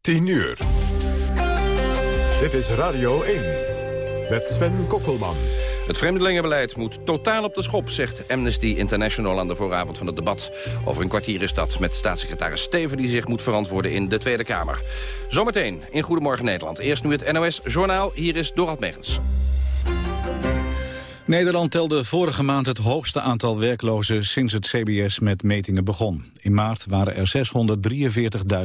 10 uur. Dit is Radio 1 met Sven Kokkelman. Het vreemdelingenbeleid moet totaal op de schop, zegt Amnesty International aan de vooravond van het debat. Over een kwartier is dat met staatssecretaris Steven die zich moet verantwoorden in de Tweede Kamer. Zometeen in Goedemorgen Nederland. Eerst nu het NOS Journaal. Hier is Dorald Megens. Nederland telde vorige maand het hoogste aantal werklozen sinds het CBS met metingen begon. In maart waren er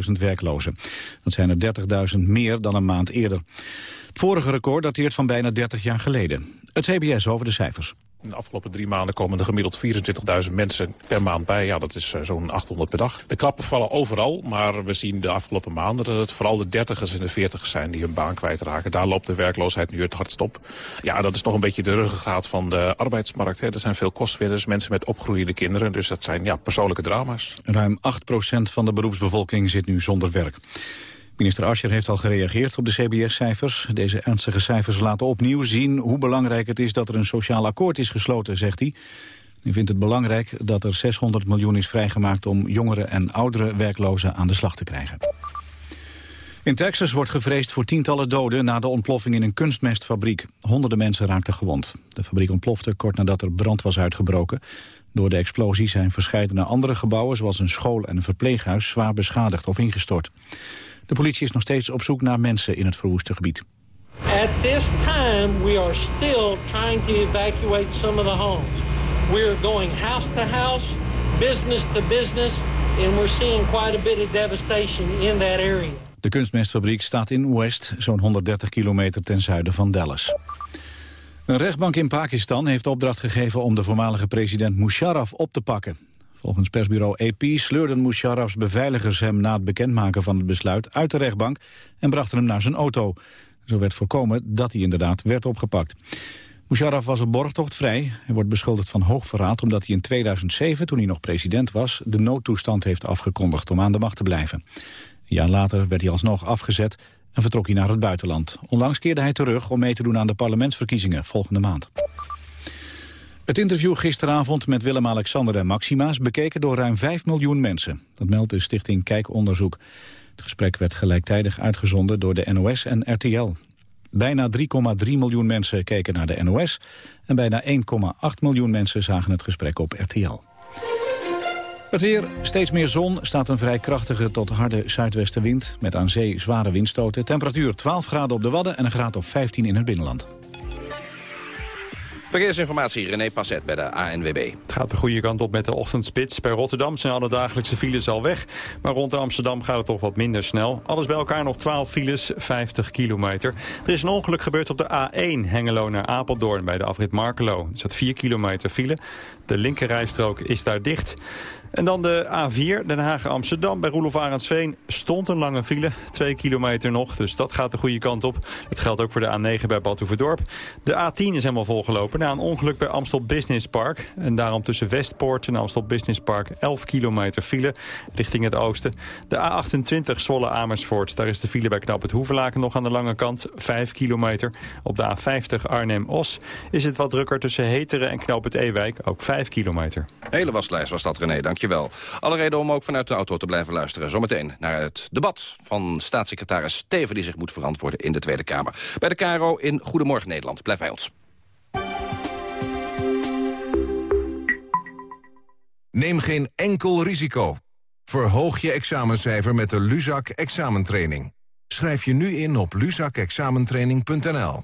643.000 werklozen. Dat zijn er 30.000 meer dan een maand eerder. Vorige record dateert van bijna 30 jaar geleden. Het CBS over de cijfers. In de afgelopen drie maanden komen er gemiddeld 24.000 mensen per maand bij. Ja, dat is uh, zo'n 800 per dag. De klappen vallen overal, maar we zien de afgelopen maanden... dat het vooral de dertigers en de veertigers zijn die hun baan kwijtraken. Daar loopt de werkloosheid nu het hardst op. Ja, dat is nog een beetje de ruggengraat van de arbeidsmarkt. Hè. Er zijn veel kostwinners, mensen met opgroeiende kinderen. Dus dat zijn ja, persoonlijke drama's. Ruim 8% van de beroepsbevolking zit nu zonder werk. Minister Ascher heeft al gereageerd op de CBS-cijfers. Deze ernstige cijfers laten opnieuw zien hoe belangrijk het is dat er een sociaal akkoord is gesloten, zegt hij. Hij vindt het belangrijk dat er 600 miljoen is vrijgemaakt om jongere en oudere werklozen aan de slag te krijgen. In Texas wordt gevreesd voor tientallen doden na de ontploffing in een kunstmestfabriek. Honderden mensen raakten gewond. De fabriek ontplofte kort nadat er brand was uitgebroken. Door de explosie zijn verscheidene andere gebouwen, zoals een school en een verpleeghuis, zwaar beschadigd of ingestort. De politie is nog steeds op zoek naar mensen in het verwoeste gebied. At this time we are still trying to evacuate some of the homes. We are going house to house, business to business and we're seeing quite a bit of devastation in that area. De kunstmestfabriek staat in West, zo'n 130 kilometer ten zuiden van Dallas. Een rechtbank in Pakistan heeft opdracht gegeven om de voormalige president Musharraf op te pakken. Volgens persbureau AP sleurden Musharrafs beveiligers hem na het bekendmaken van het besluit uit de rechtbank en brachten hem naar zijn auto. Zo werd voorkomen dat hij inderdaad werd opgepakt. Musharraf was op borgtocht vrij. Hij wordt beschuldigd van hoogverraad omdat hij in 2007, toen hij nog president was, de noodtoestand heeft afgekondigd om aan de macht te blijven. Een jaar later werd hij alsnog afgezet en vertrok hij naar het buitenland. Onlangs keerde hij terug om mee te doen aan de parlementsverkiezingen volgende maand. Het interview gisteravond met Willem-Alexander en Maxima's bekeken door ruim 5 miljoen mensen. Dat meldt de stichting Kijkonderzoek. Het gesprek werd gelijktijdig uitgezonden door de NOS en RTL. Bijna 3,3 miljoen mensen keken naar de NOS... en bijna 1,8 miljoen mensen zagen het gesprek op RTL. Het weer, steeds meer zon, staat een vrij krachtige tot harde zuidwestenwind... met aan zee zware windstoten. Temperatuur 12 graden op de Wadden en een graad of 15 in het binnenland. Verkeersinformatie, René Passet bij de ANWB. Het gaat de goede kant op met de ochtendspits. Bij Rotterdam zijn alle dagelijkse files al weg. Maar rond Amsterdam gaat het toch wat minder snel. Alles bij elkaar nog 12 files, 50 kilometer. Er is een ongeluk gebeurd op de A1 Hengelo naar Apeldoorn bij de afrit Markelo. Er staat 4 kilometer file. De linkerrijstrook is daar dicht. En dan de A4, Den Haag-Amsterdam. Bij Roelof Arendsveen stond een lange file. Twee kilometer nog, dus dat gaat de goede kant op. Dat geldt ook voor de A9 bij Badhoevedorp. De A10 is helemaal volgelopen na een ongeluk bij Amstel Business Park. En daarom tussen Westpoort en Amstel Business Park 11 kilometer file richting het oosten. De A28 Zwolle-Amersfoort. Daar is de file bij Knap het Hoevelaken nog aan de lange kant. 5 kilometer. Op de A50 Arnhem-Os is het wat drukker tussen Heteren en Knoop het Ewijk. Ook 5 kilometer. Hele waslijst was dat, René. Dank je Dankjewel. Alle reden om ook vanuit de auto te blijven luisteren. Zometeen naar het debat van staatssecretaris Steven... die zich moet verantwoorden in de Tweede Kamer. Bij de KRO in Goedemorgen Nederland. Blijf bij ons. Neem geen enkel risico. Verhoog je examencijfer met de Luzak examentraining. Schrijf je nu in op luzakexamentraining.nl.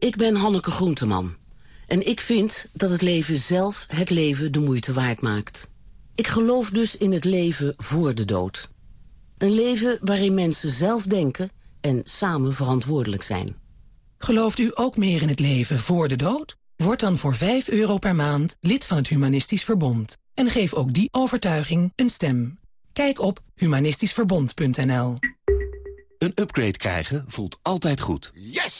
Ik ben Hanneke Groenteman. En ik vind dat het leven zelf het leven de moeite waard maakt. Ik geloof dus in het leven voor de dood. Een leven waarin mensen zelf denken en samen verantwoordelijk zijn. Gelooft u ook meer in het leven voor de dood? Word dan voor 5 euro per maand lid van het Humanistisch Verbond. En geef ook die overtuiging een stem. Kijk op humanistischverbond.nl. Een upgrade krijgen voelt altijd goed. Yes!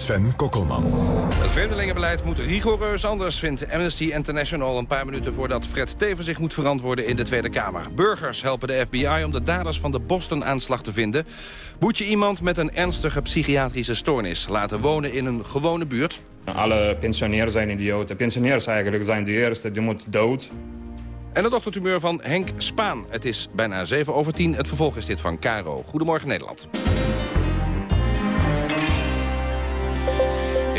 Sven Kokkelman. Het vreemdelingenbeleid moet rigoureus anders, vindt Amnesty International... een paar minuten voordat Fred Teven zich moet verantwoorden in de Tweede Kamer. Burgers helpen de FBI om de daders van de Boston-aanslag te vinden. Moet je iemand met een ernstige psychiatrische stoornis laten wonen in een gewone buurt? Alle pensionairs zijn idioten. Pensionairs eigenlijk zijn de eerste, die moet dood. En het ochtendtumeur van Henk Spaan. Het is bijna 7 over 10. Het vervolg is dit van Caro. Goedemorgen Nederland.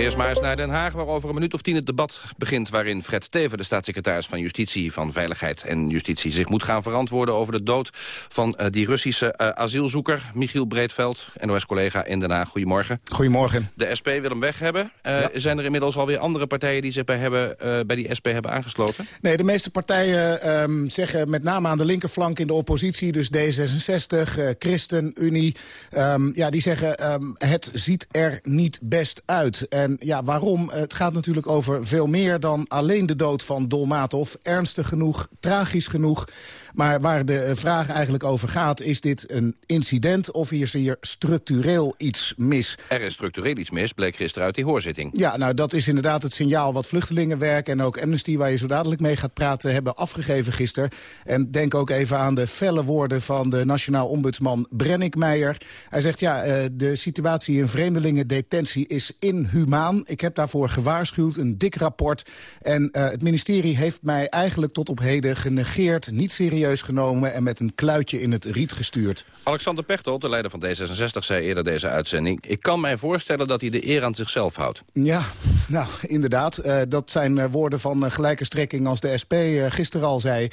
Eerst maar eens naar Den Haag, waar over een minuut of tien het debat begint... waarin Fred Teven, de staatssecretaris van Justitie, van Veiligheid en Justitie... zich moet gaan verantwoorden over de dood van uh, die Russische uh, asielzoeker... Michiel Breedveld, NOS-collega in Den Haag. Goedemorgen. Goedemorgen. De SP wil hem weg hebben. Uh, ja. Zijn er inmiddels alweer andere partijen die zich bij, hebben, bij die SP hebben aangesloten? Nee, de meeste partijen um, zeggen met name aan de linkerflank in de oppositie... dus D66, ChristenUnie, um, ja, die zeggen um, het ziet er niet best uit... En ja, waarom? Het gaat natuurlijk over veel meer dan alleen de dood van Dolmatov. Ernstig genoeg, tragisch genoeg. Maar waar de vraag eigenlijk over gaat... is dit een incident of is hier structureel iets mis? Er is structureel iets mis, bleek gisteren uit die hoorzitting. Ja, nou dat is inderdaad het signaal wat vluchtelingenwerk... en ook Amnesty, waar je zo dadelijk mee gaat praten... hebben afgegeven gisteren. En denk ook even aan de felle woorden van de nationaal ombudsman Brennick Meijer. Hij zegt, ja, de situatie in vreemdelingendetentie is inhumaan. Ik heb daarvoor gewaarschuwd, een dik rapport. En uh, het ministerie heeft mij eigenlijk tot op heden genegeerd... niet serieus genomen en met een kluitje in het riet gestuurd. Alexander Pechtold, de leider van D66, zei eerder deze uitzending... ik kan mij voorstellen dat hij de eer aan zichzelf houdt. Ja, nou, inderdaad. Uh, dat zijn uh, woorden van gelijke strekking als de SP gisteren al zei.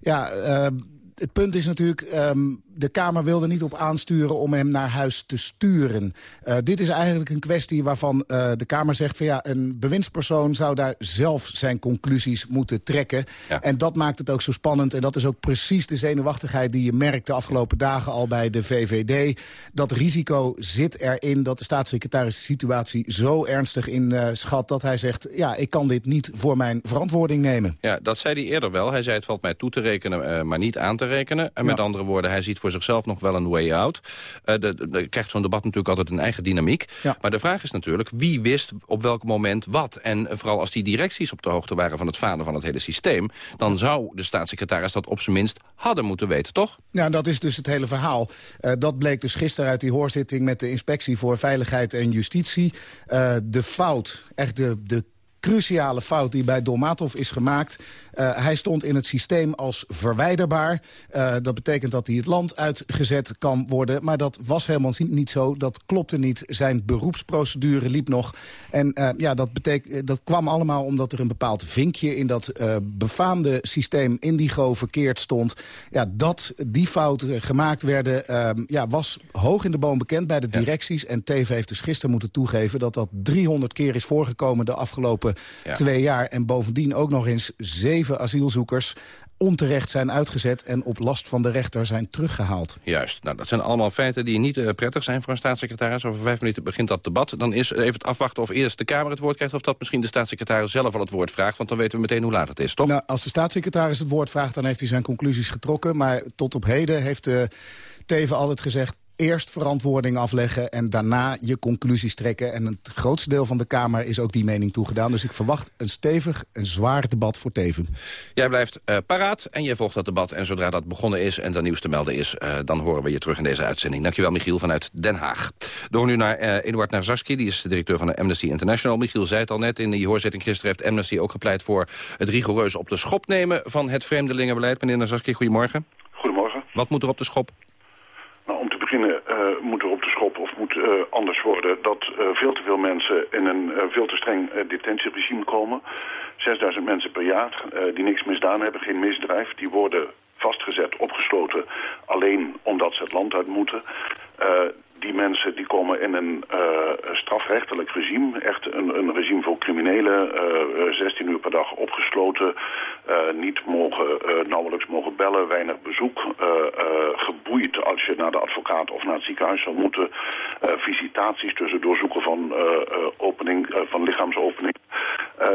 Ja, het punt is natuurlijk, um, de Kamer wilde niet op aansturen om hem naar huis te sturen. Uh, dit is eigenlijk een kwestie waarvan uh, de Kamer zegt... van ja, een bewindspersoon zou daar zelf zijn conclusies moeten trekken. Ja. En dat maakt het ook zo spannend. En dat is ook precies de zenuwachtigheid die je merkt de afgelopen dagen al bij de VVD. Dat risico zit erin dat de staatssecretaris de situatie zo ernstig in uh, schat... dat hij zegt, ja, ik kan dit niet voor mijn verantwoording nemen. Ja, dat zei hij eerder wel. Hij zei het valt mij toe te rekenen, maar niet aan te rekenen. En met ja. andere woorden, hij ziet voor zichzelf nog wel een way out. Uh, de, de, de, krijgt zo'n debat natuurlijk altijd een eigen dynamiek. Ja. Maar de vraag is natuurlijk, wie wist op welk moment wat? En vooral als die directies op de hoogte waren van het falen van het hele systeem... dan zou de staatssecretaris dat op zijn minst hadden moeten weten, toch? Ja, dat is dus het hele verhaal. Uh, dat bleek dus gisteren uit die hoorzitting met de Inspectie voor Veiligheid en Justitie. Uh, de fout, echt de, de cruciale fout die bij Dolmatov is gemaakt. Uh, hij stond in het systeem als verwijderbaar. Uh, dat betekent dat hij het land uitgezet kan worden. Maar dat was helemaal niet zo. Dat klopte niet. Zijn beroepsprocedure liep nog. En uh, ja, dat, dat kwam allemaal omdat er een bepaald vinkje... in dat befaamde systeem Indigo verkeerd stond. Ja, dat die fouten gemaakt werden... ja, was hoog in de boom bekend bij de directies. Ja. En TV heeft dus gisteren moeten toegeven... dat dat 300 keer is voorgekomen de afgelopen afgelopen Ja. twee jaar. En bovendien ook nog eens zeven asielzoekers onterecht zijn uitgezet... en op last van de rechter zijn teruggehaald. Juist. Nou, dat zijn allemaal feiten die niet eh, prettig zijn voor een staatssecretaris. Over vijf minuten begint dat debat. Dan is even het afwachten of eerst de Kamer het woord krijgt... of dat misschien de staatssecretaris zelf al het woord vraagt. Want dan weten we meteen hoe laat het is, toch? Nou, als de staatssecretaris het woord vraagt, dan heeft hij zijn conclusies getrokken. Maar tot op heden heeft uh, Teven altijd gezegd... eerst verantwoording afleggen en daarna je conclusies trekken. En het grootste deel van de Kamer is ook die mening toegedaan. Dus ik verwacht een stevig en zwaar debat voor Teven. Jij blijft uh, paraat en je volgt dat debat. En zodra dat begonnen is en er nieuws te melden is... Uh, dan horen we je terug in deze uitzending. Dankjewel, Michiel, vanuit Den Haag. Door nu naar uh, Eduard Nazarski, die is de directeur van de Amnesty International. Michiel zei het al net, in die hoorzitting gisteren heeft Amnesty ook gepleit... voor het rigoureus op de schop nemen van het vreemdelingenbeleid. Meneer Nazarski, goedemorgen. Goedemorgen. Wat moet er op de schop? Nou, om te beginnen uh, moet er of moet uh, anders worden dat uh, veel te veel mensen in een veel te streng detentieregime komen. 6000 mensen per jaar die niks misdaan hebben, geen misdrijf. Die worden vastgezet, opgesloten, alleen omdat ze het land uit moeten. Die mensen die komen in een strafrechtelijk regime. Echt een, een regime voor criminelen. 16 uur per dag opgesloten. niet mogen, nauwelijks mogen bellen. Weinig bezoek. geboeid als je naar de advocaat of naar het ziekenhuis zou moeten. visitaties tussen doorzoeken van, opening, van lichaamsopening.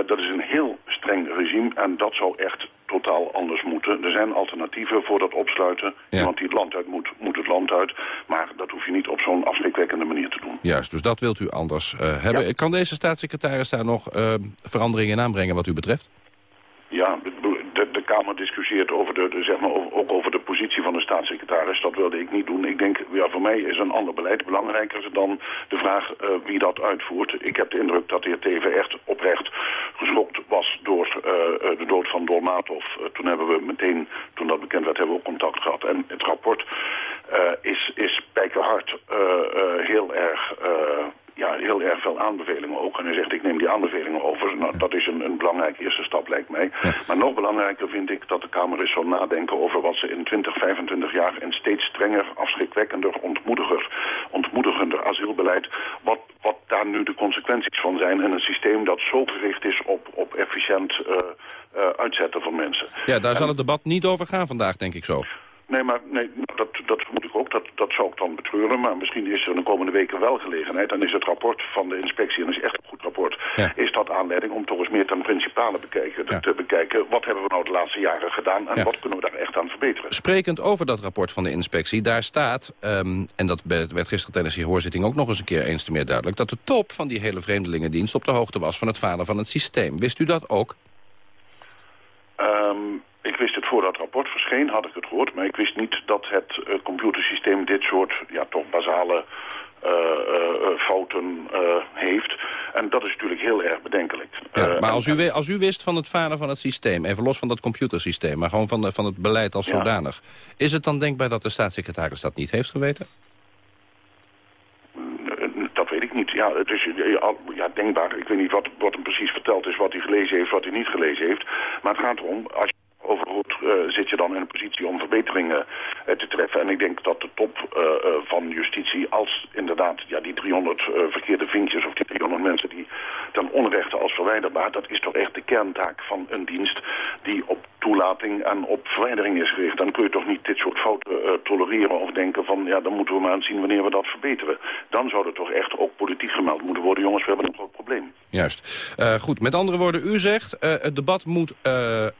dat is een heel streng regime. En dat zou echt anders moeten. Er zijn alternatieven voor dat opsluiten. Ja. Iemand die het land uit moet, moet het land uit. Maar dat hoef je niet op zo'n afschrikwekkende manier te doen. Juist, dus dat wilt u anders uh, hebben. Ja. Kan deze staatssecretaris daar nog uh, veranderingen in aanbrengen wat u betreft? Kamer discussieert over de, zeg maar, ook over de positie van de staatssecretaris. Dat wilde ik niet doen. Ik denk, ja, voor mij is een ander beleid belangrijker dan de vraag uh, wie dat uitvoert. Ik heb de indruk dat de heer Teven echt oprecht geschokt was door uh, de dood van Dolmatov. Toen hebben we meteen, toen dat bekend werd, hebben we ook contact gehad. En het rapport is, is bijkerhard heel erg ja, heel erg veel aanbevelingen ook. En hij zegt, ik neem die aanbevelingen over. Nou, dat is een, een belangrijke eerste stap, lijkt mij. Ja. Maar nog belangrijker vind ik dat de Kamer eens zal nadenken over wat ze in 20, 25 jaar... een steeds strenger, afschrikwekkender, ontmoediger, ontmoedigender asielbeleid... Wat, wat daar nu de consequenties van zijn. En een systeem dat zo gericht is op, op efficiënt uh, uh, uitzetten van mensen. Ja, daar en, zal het debat niet over gaan vandaag, denk ik zo. Nee, maar nee, dat, dat vermoed ik ook. Dat, dat zou ik dan betreuren. Maar misschien is er de komende weken wel gelegenheid. Dan is het rapport van de inspectie, en dat is echt een goed rapport... Ja. is dat aanleiding om toch eens meer ten principale bekijken, ja. te bekijken... wat hebben we nou de laatste jaren gedaan en ja. wat kunnen we daar echt aan verbeteren. Sprekend over dat rapport van de inspectie, daar staat... Um, en dat werd gisteren tijdens die hoorzitting ook nog eens een keer eens te meer duidelijk... dat de top van die hele vreemdelingendienst op de hoogte was van het falen van het systeem. Wist u dat ook? Um, ik wist het voor dat rapport verscheen, had ik het gehoord. Maar ik wist niet dat het uh, computersysteem dit soort ja, toch basale uh, uh, fouten heeft. En dat is natuurlijk heel erg bedenkelijk. Ja, maar als u, als u wist van het falen van het systeem, even los van dat computersysteem... maar gewoon van, de, van het beleid als ja. zodanig... is het dan denkbaar dat de staatssecretaris dat niet heeft geweten? Dat weet ik niet. Ja, het is ja, denkbaar. Ik weet niet wat, wat hem precies verteld is, wat hij gelezen heeft, wat hij niet gelezen heeft. Maar het gaat erom, als je overhoort, uh, zit je dan in een positie om verbeteringen uh, te treffen. En ik denk dat de top uh, van justitie, als inderdaad ja, die 300 verkeerde vinkjes of die 300 mensen die ten onrechte als verwijderbaar, dat is toch echt de kerntaak van een dienst die op toelating en op verwijdering is gericht. Dan kun je toch niet dit soort fouten tolereren of denken van ja, dan moeten we maar eens zien wanneer we dat verbeteren. Dan zou er toch echt ook politiek gemeld moeten worden. Jongens, we hebben een groot probleem. Juist. goed, met andere woorden, u zegt het debat moet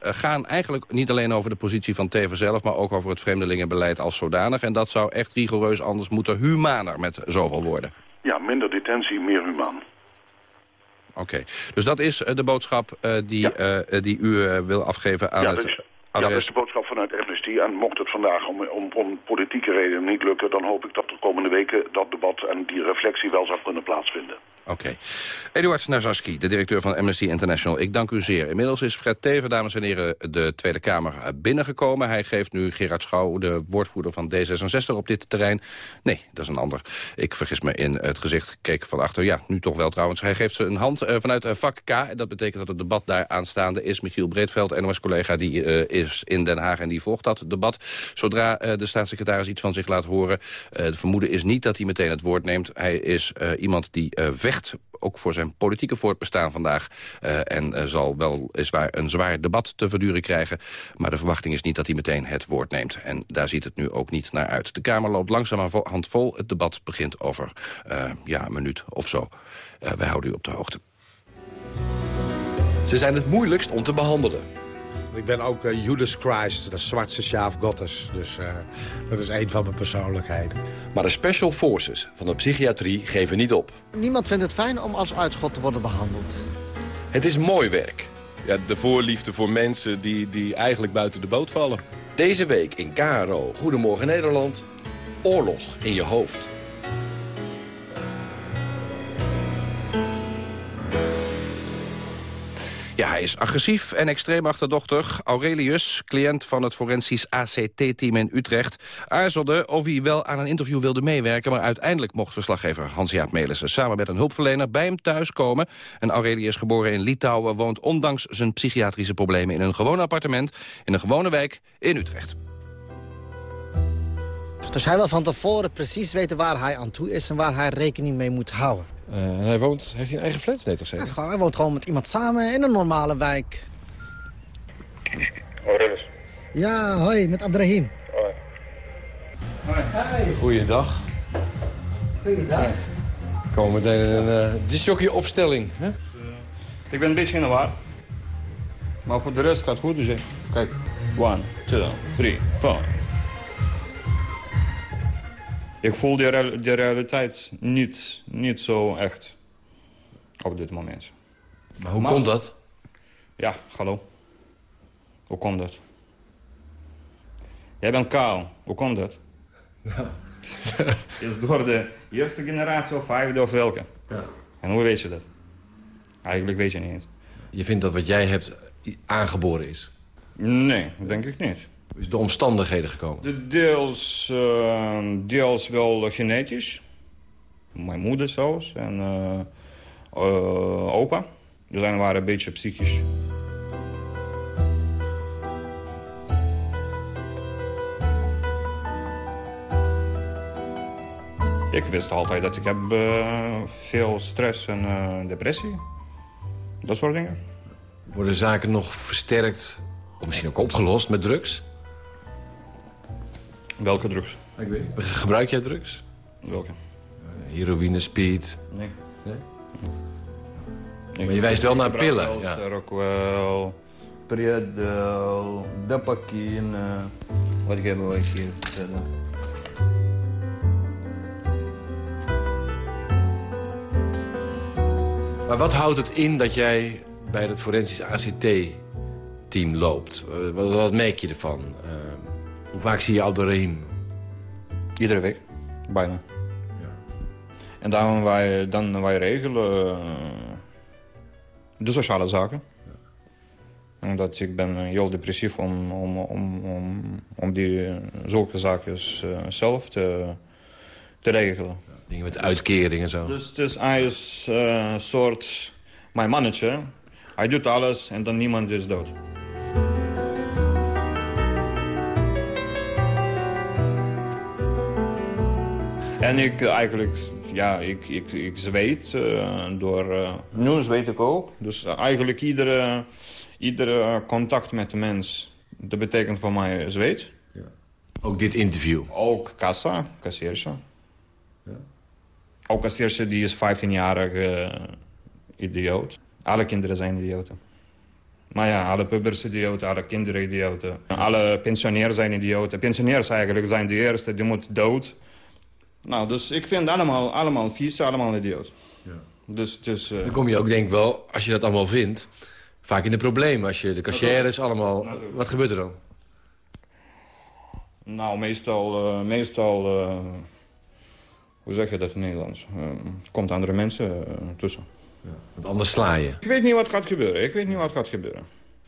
gaan eigenlijk niet alleen over de positie van Teven zelf... maar ook over het vreemdelingenbeleid als zodanig. En dat zou echt rigoureus anders moeten humaner met zoveel woorden. Ja, minder detentie, meer humaan. Oké, okay. dus dat is uh, de boodschap uh, die, ja. uh, die u wil afgeven aan ja, het... Ja, dat is de boodschap vanuit Amnesty. En mocht het vandaag om, om, om politieke redenen niet lukken... dan hoop ik dat de komende weken dat debat en die reflectie wel zou kunnen plaatsvinden. Oké. Eduard Nazarski, de directeur van Amnesty International. Ik dank u zeer. Inmiddels is Fred Teven, dames en heren, de Tweede Kamer binnengekomen. Hij geeft nu Gerard Schouw, de woordvoerder van D66 op dit terrein. Nee, dat is een ander. Ik vergis me in het gezicht. Keek van achter. Ja, nu toch wel trouwens. Hij geeft ze een hand uh, vanuit uh, vak K. En dat betekent dat het debat daar aanstaande is. Michiel Breedveld, NOS-collega, die uh, is in Den Haag en die volgt dat debat. Zodra de staatssecretaris iets van zich laat horen... het vermoeden is niet dat hij meteen het woord neemt. Hij is iemand die ook voor zijn politieke voortbestaan vandaag. en zal wel is waar een zwaar debat te verduren krijgen. Maar de verwachting is niet dat hij meteen het woord neemt. En daar ziet het nu ook niet naar uit. De Kamer loopt langzamerhand vol. Het debat begint over ja, een minuut of zo. wij houden u op de hoogte. Ze zijn het moeilijkst om te behandelen. Ik ben ook uh, Judas Christ, de zwarte sjaaf Gottes. Dus uh, dat is een van mijn persoonlijkheden. Maar de special forces van de psychiatrie geven niet op. Niemand vindt het fijn om als uitschot te worden behandeld. Het is mooi werk. Ja, de voorliefde voor mensen die, die eigenlijk buiten de boot vallen. Deze week in KRO Goedemorgen Nederland. Oorlog in je hoofd. Hij is agressief en extreem achterdochtig. Aurelius, cliënt van het forensisch ACT-team in Utrecht... aarzelde of hij wel aan een interview wilde meewerken... maar uiteindelijk mocht verslaggever Hans-Jaap Melissen... samen met een hulpverlener bij hem thuiskomen. En Aurelius, geboren in Litouwen, woont ondanks zijn psychiatrische problemen... in een gewoon appartement in een gewone wijk in Utrecht. Dus hij wil van tevoren precies weten waar hij aan toe is... en waar hij rekening mee moet houden. Uh, hij woont, heeft hij een eigen flat? Nee, toch zeker? Ja, hij woont gewoon met iemand samen in een normale wijk. Aurelius. Ja, hoi, met Abdrahim. Hoi. Hoi. Goeiedag. Goeiedag. We komen meteen in een uh, disjockey opstelling. Hè? Ik ben een beetje in de war. Maar voor de rest gaat het goed, dus kijk. One, two, three, four. Ik voel de, real, de realiteit niet, niet zo echt op dit moment. Maar hoe komt dat? Ja, hallo. Hoe komt dat? Jij bent kaal. Hoe komt dat? Ja. Is door de eerste generatie of vijfde of welke? Ja. En hoe weet je dat? Eigenlijk weet je niet. Je vindt dat wat jij hebt aangeboren is? Nee, denk ik niet. Is de omstandigheden gekomen? De deels, uh, deels wel genetisch. Mijn moeder zelfs en uh, uh, opa. Die zijn waren een beetje psychisch. Ik wist altijd dat ik heb veel stress en depressie. Dat soort dingen. Worden zaken nog versterkt, of misschien ook opgelost met drugs? Welke drugs? Ik weet Gebruik jij drugs? Welke? heroïne, speed? Nee. nee? Maar je wijst wel naar pillen. Ja. Rockwell, Predel, Dapakine. Wat hebben we hier verder? Maar wat houdt het in dat jij bij het forensisch ACT-team loopt? Wat, wat merk je ervan? Uh, hoe vaak zie je Abdelrahim? Iedere week, bijna. Ja. En dan wij, dan wij regelen uh, de sociale zaken. Ja. Omdat ik ben heel depressief om, om, om, om, om die zulke zaken uh, zelf te, te regelen. Ja, dingen met uitkering en zo. Dus, dus hij is een uh, soort mijn mannetje. Hij doet alles en dan niemand is dood. En ik eigenlijk, ja, ik, ik, ik zweet uh, door... Uh, nu zweet ik ook. Dus eigenlijk iedere, iedere contact met de mens, dat betekent voor mij zweet. Ja. Ook dit interview? Ook kassa, kassierse. Ja. Ook kassierse, die is 15-jarig uh, idioot. Alle kinderen zijn idioten. Maar ja, alle pubers idioten, alle kinderen idioten. Alle pensionairs zijn idioten. Pensionairs eigenlijk zijn de eerste, die moeten dood. Nou, dus ik vind allemaal, allemaal vies, allemaal idioot. Ja. Dus, dus, uh... Dan kom je ook denk ik wel, als je dat allemaal vindt... vaak in de problemen. Als je de cashiers allemaal... Wat gebeurt er dan? Nou, meestal... Uh, meestal uh, hoe zeg je dat in het Nederlands? komt andere mensen tussen. Ja, want anders sla je. Ik weet niet wat gaat gebeuren. Ik weet niet wat gaat gebeuren.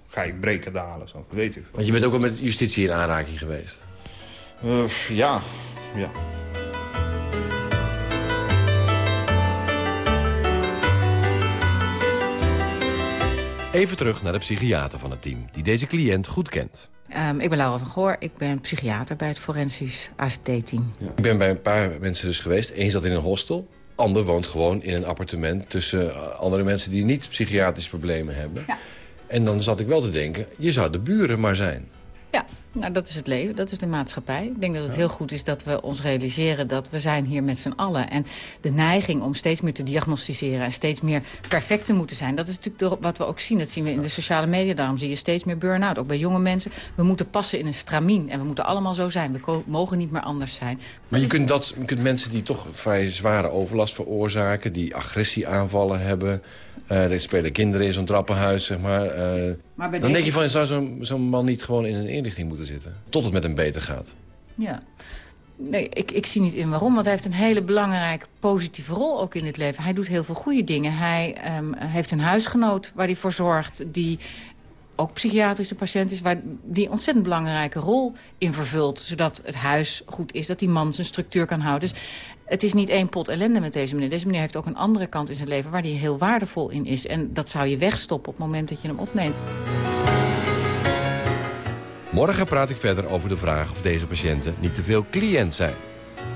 Ga ik breken dalen, zo. Weet ik. Want je bent ook wel met justitie in aanraking geweest? ja, ja. Even terug naar de psychiater van het team, die deze cliënt goed kent. Um, ik ben Laura van Goor, ik ben psychiater bij het forensisch ACT-team. Ja. Ik ben bij een paar mensen dus geweest. Eén zat in een hostel, ander woont gewoon in een appartement... tussen eh, andere mensen die niet psychiatrische problemen hebben. Ja. En dan zat ik wel te denken, je zou de buren maar zijn. Ja, nou dat is het leven, dat is de maatschappij. Ik denk dat het heel goed is dat we ons realiseren dat we zijn hier met z'n allen. En de neiging om steeds meer te diagnosticeren en steeds meer perfect te moeten zijn... dat is natuurlijk wat we ook zien. Dat zien we in de sociale media. Daarom zie je steeds meer burn-out, ook bij jonge mensen. We moeten passen in een stramien en we moeten allemaal zo zijn. We mogen niet meer anders zijn. Maar je kunt, dat, je kunt mensen die toch vrij zware overlast veroorzaken... die agressieaanvallen hebben... eh er spelen kinderen in zo'n trappenhuis, zeg maar. eh, Maar dan denk je van, zou zo'n zo'n man niet gewoon in een inrichting moeten zitten? Tot het met hem beter gaat. Ja. Nee, ik, ik zie niet in waarom, want hij heeft een hele belangrijke positieve rol ook in het leven. Hij doet heel veel goede dingen. Hij ehm, heeft een huisgenoot waar hij voor zorgt, die ook psychiatrische patiënt is... waar die ontzettend belangrijke rol in vervult... zodat het huis goed is, dat die man zijn structuur kan houden. Dus het is niet één pot ellende met deze meneer. Deze meneer heeft ook een andere kant in zijn leven... waar hij heel waardevol in is. En dat zou je wegstoppen op het moment dat je hem opneemt. Morgen praat ik verder over de vraag of deze patiënten niet te veel cliënt zijn.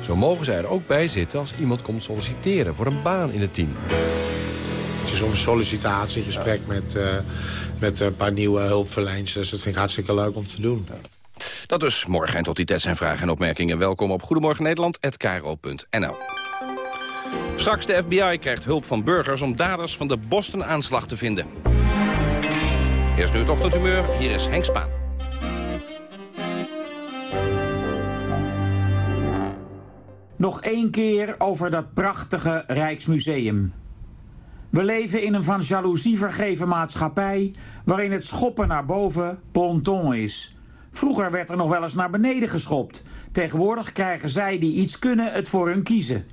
Zo mogen zij er ook bij zitten als iemand komt solliciteren voor een baan in het team. Is een sollicitatiegesprek met, eh, met een paar nieuwe hulpverleners. Dus dat vind ik hartstikke leuk om te doen. Dat dus morgen. En tot die tijd zijn vragen en opmerkingen welkom op Goedemorgen Nederland@kro.nl. Straks de FBI krijgt hulp van burgers om daders van de Boston-aanslag te vinden. Eerst nu het ochtendhumeur, hier is Henk Spaan. Nog één keer over dat prachtige Rijksmuseum. We leven in een van jaloezie vergeven maatschappij... waarin het schoppen naar boven ponton is. Vroeger werd er nog wel eens naar beneden geschopt. Tegenwoordig krijgen zij die iets kunnen het voor hun kiezen.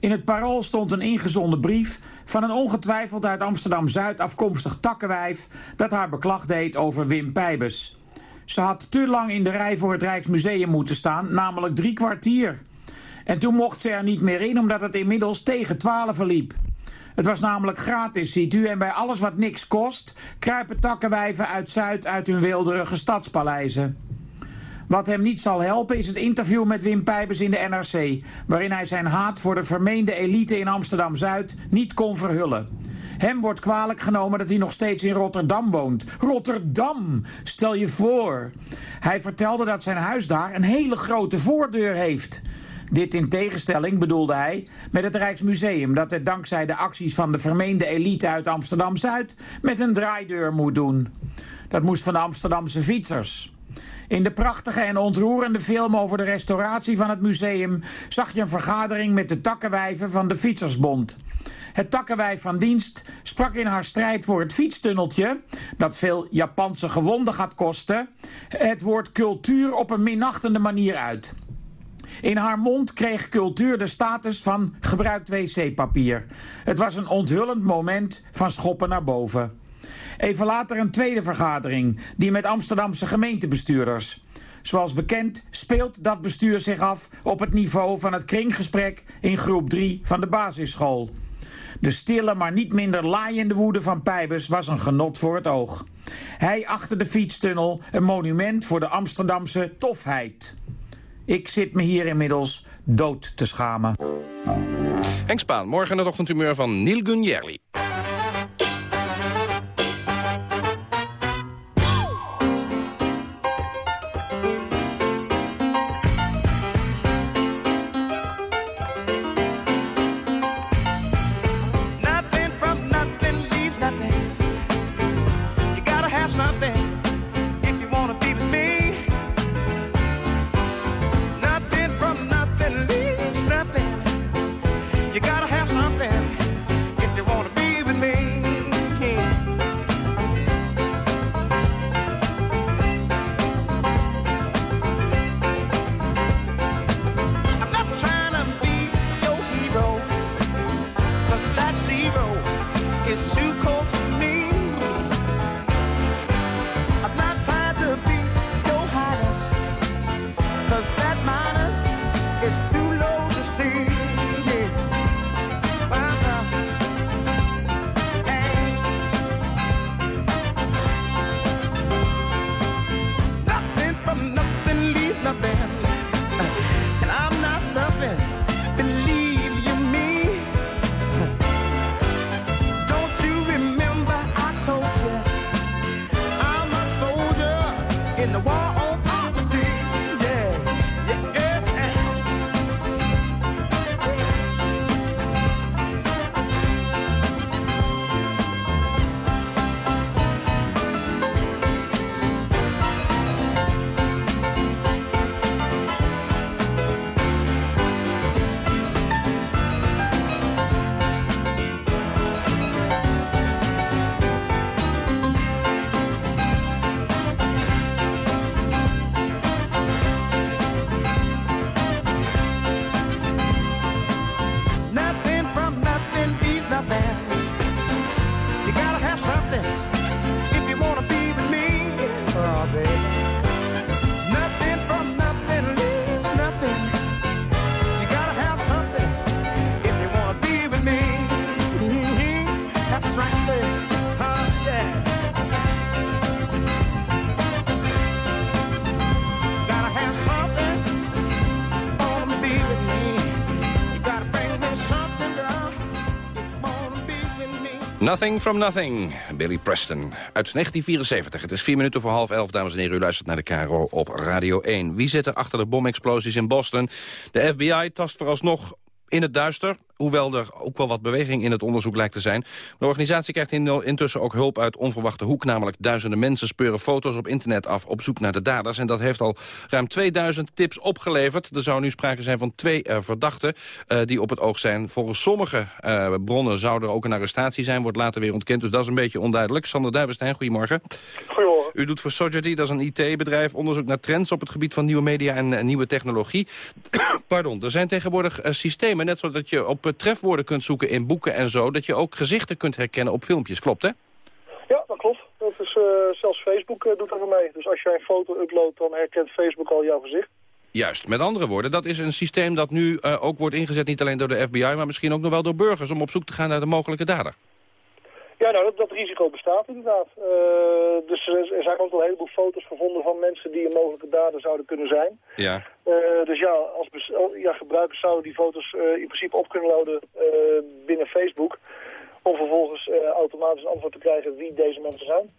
In het parool stond een ingezonden brief... van een ongetwijfeld uit Amsterdam-Zuid afkomstig takkenwijf... dat haar beklag deed over Wim Pijbes. Ze had te lang in de rij voor het Rijksmuseum moeten staan, namelijk drie kwartier... En toen mocht ze er niet meer in, omdat het inmiddels tegen 12 liep. Het was namelijk gratis, ziet u, en bij alles wat niks kost... kruipen takkenwijven uit Zuid uit hun wilderige stadspaleizen. Wat hem niet zal helpen is het interview met Wim Pijbers in de NRC... waarin hij zijn haat voor de vermeende elite in Amsterdam-Zuid niet kon verhullen. Hem wordt kwalijk genomen dat hij nog steeds in Rotterdam woont. Rotterdam! Stel je voor. Hij vertelde dat zijn huis daar een hele grote voordeur heeft... Dit in tegenstelling, bedoelde hij, met het Rijksmuseum... dat het dankzij de acties van de vermeende elite uit Amsterdam-Zuid... met een draaideur moet doen. Dat moest van de Amsterdamse fietsers. In de prachtige en ontroerende film over de restauratie van het museum... zag je een vergadering met de takkenwijven van de Fietsersbond... Het takkenwijf van dienst sprak in haar strijd voor het fietstunneltje... dat veel Japanse gewonden gaat kosten... het woord cultuur op een minachtende manier uit... In haar mond kreeg cultuur de status van gebruikt wc-papier. Het was een onthullend moment van schoppen naar boven. Even later een tweede vergadering, die met Amsterdamse gemeentebestuurders. Zoals bekend speelt dat bestuur zich af op het niveau van het kringgesprek in groep 3 van de basisschool. De stille, maar niet minder laaiende woede van Pijbers was een genot voor het oog. Hij achtte de fietstunnel een monument voor de Amsterdamse tofheid. Ik zit me hier inmiddels dood te schamen. Henk Spaan, morgen het ochtendhumeur van Neil Gunjerli. too low. Nothing from Nothing, Billy Preston. Uit 1974. Het is vier minuten voor half elf, dames en heren. U luistert naar de KRO op Radio 1. Wie zit er achter de bomexplosies in Boston? De FBI tast vooralsnog in het duister. Hoewel er ook wel wat beweging in het onderzoek lijkt te zijn. De organisatie krijgt intussen ook hulp uit onverwachte hoek. Namelijk duizenden mensen speuren foto's op internet af op zoek naar de daders. En dat heeft al ruim 2000 tips opgeleverd. Er zou nu sprake zijn van twee uh, verdachten uh, die op het oog zijn. Volgens sommige uh, bronnen zou er ook een arrestatie zijn. Wordt later weer ontkend, dus dat is een beetje onduidelijk. Sander Duivenstein, goedemorgen. Goedemorgen. U doet voor Sogety, dat is een IT-bedrijf, onderzoek naar trends op het gebied van nieuwe media en nieuwe technologie. Pardon, er zijn tegenwoordig systemen, net zodat je op trefwoorden kunt zoeken in boeken en zo... dat je ook gezichten kunt herkennen op filmpjes, klopt hè? Ja, dat klopt. Dat is, uh, zelfs Facebook uh, doet er mee. Dus als jij een foto uploadt, dan herkent Facebook al jouw gezicht. Juist, met andere woorden, dat is een systeem dat nu uh, ook wordt ingezet... niet alleen door de FBI, maar misschien ook nog wel door burgers... om op zoek te gaan naar de mogelijke dader. Ja, nou, dat, dat risico bestaat inderdaad. Uh, dus er zijn ook al een heleboel foto's gevonden van mensen die een mogelijke dader zouden kunnen zijn. Ja. Uh, dus ja, als ja, gebruikers zouden die foto's uh, in principe op kunnen loaden binnen Facebook. Om vervolgens automatisch een antwoord te krijgen wie deze mensen zijn.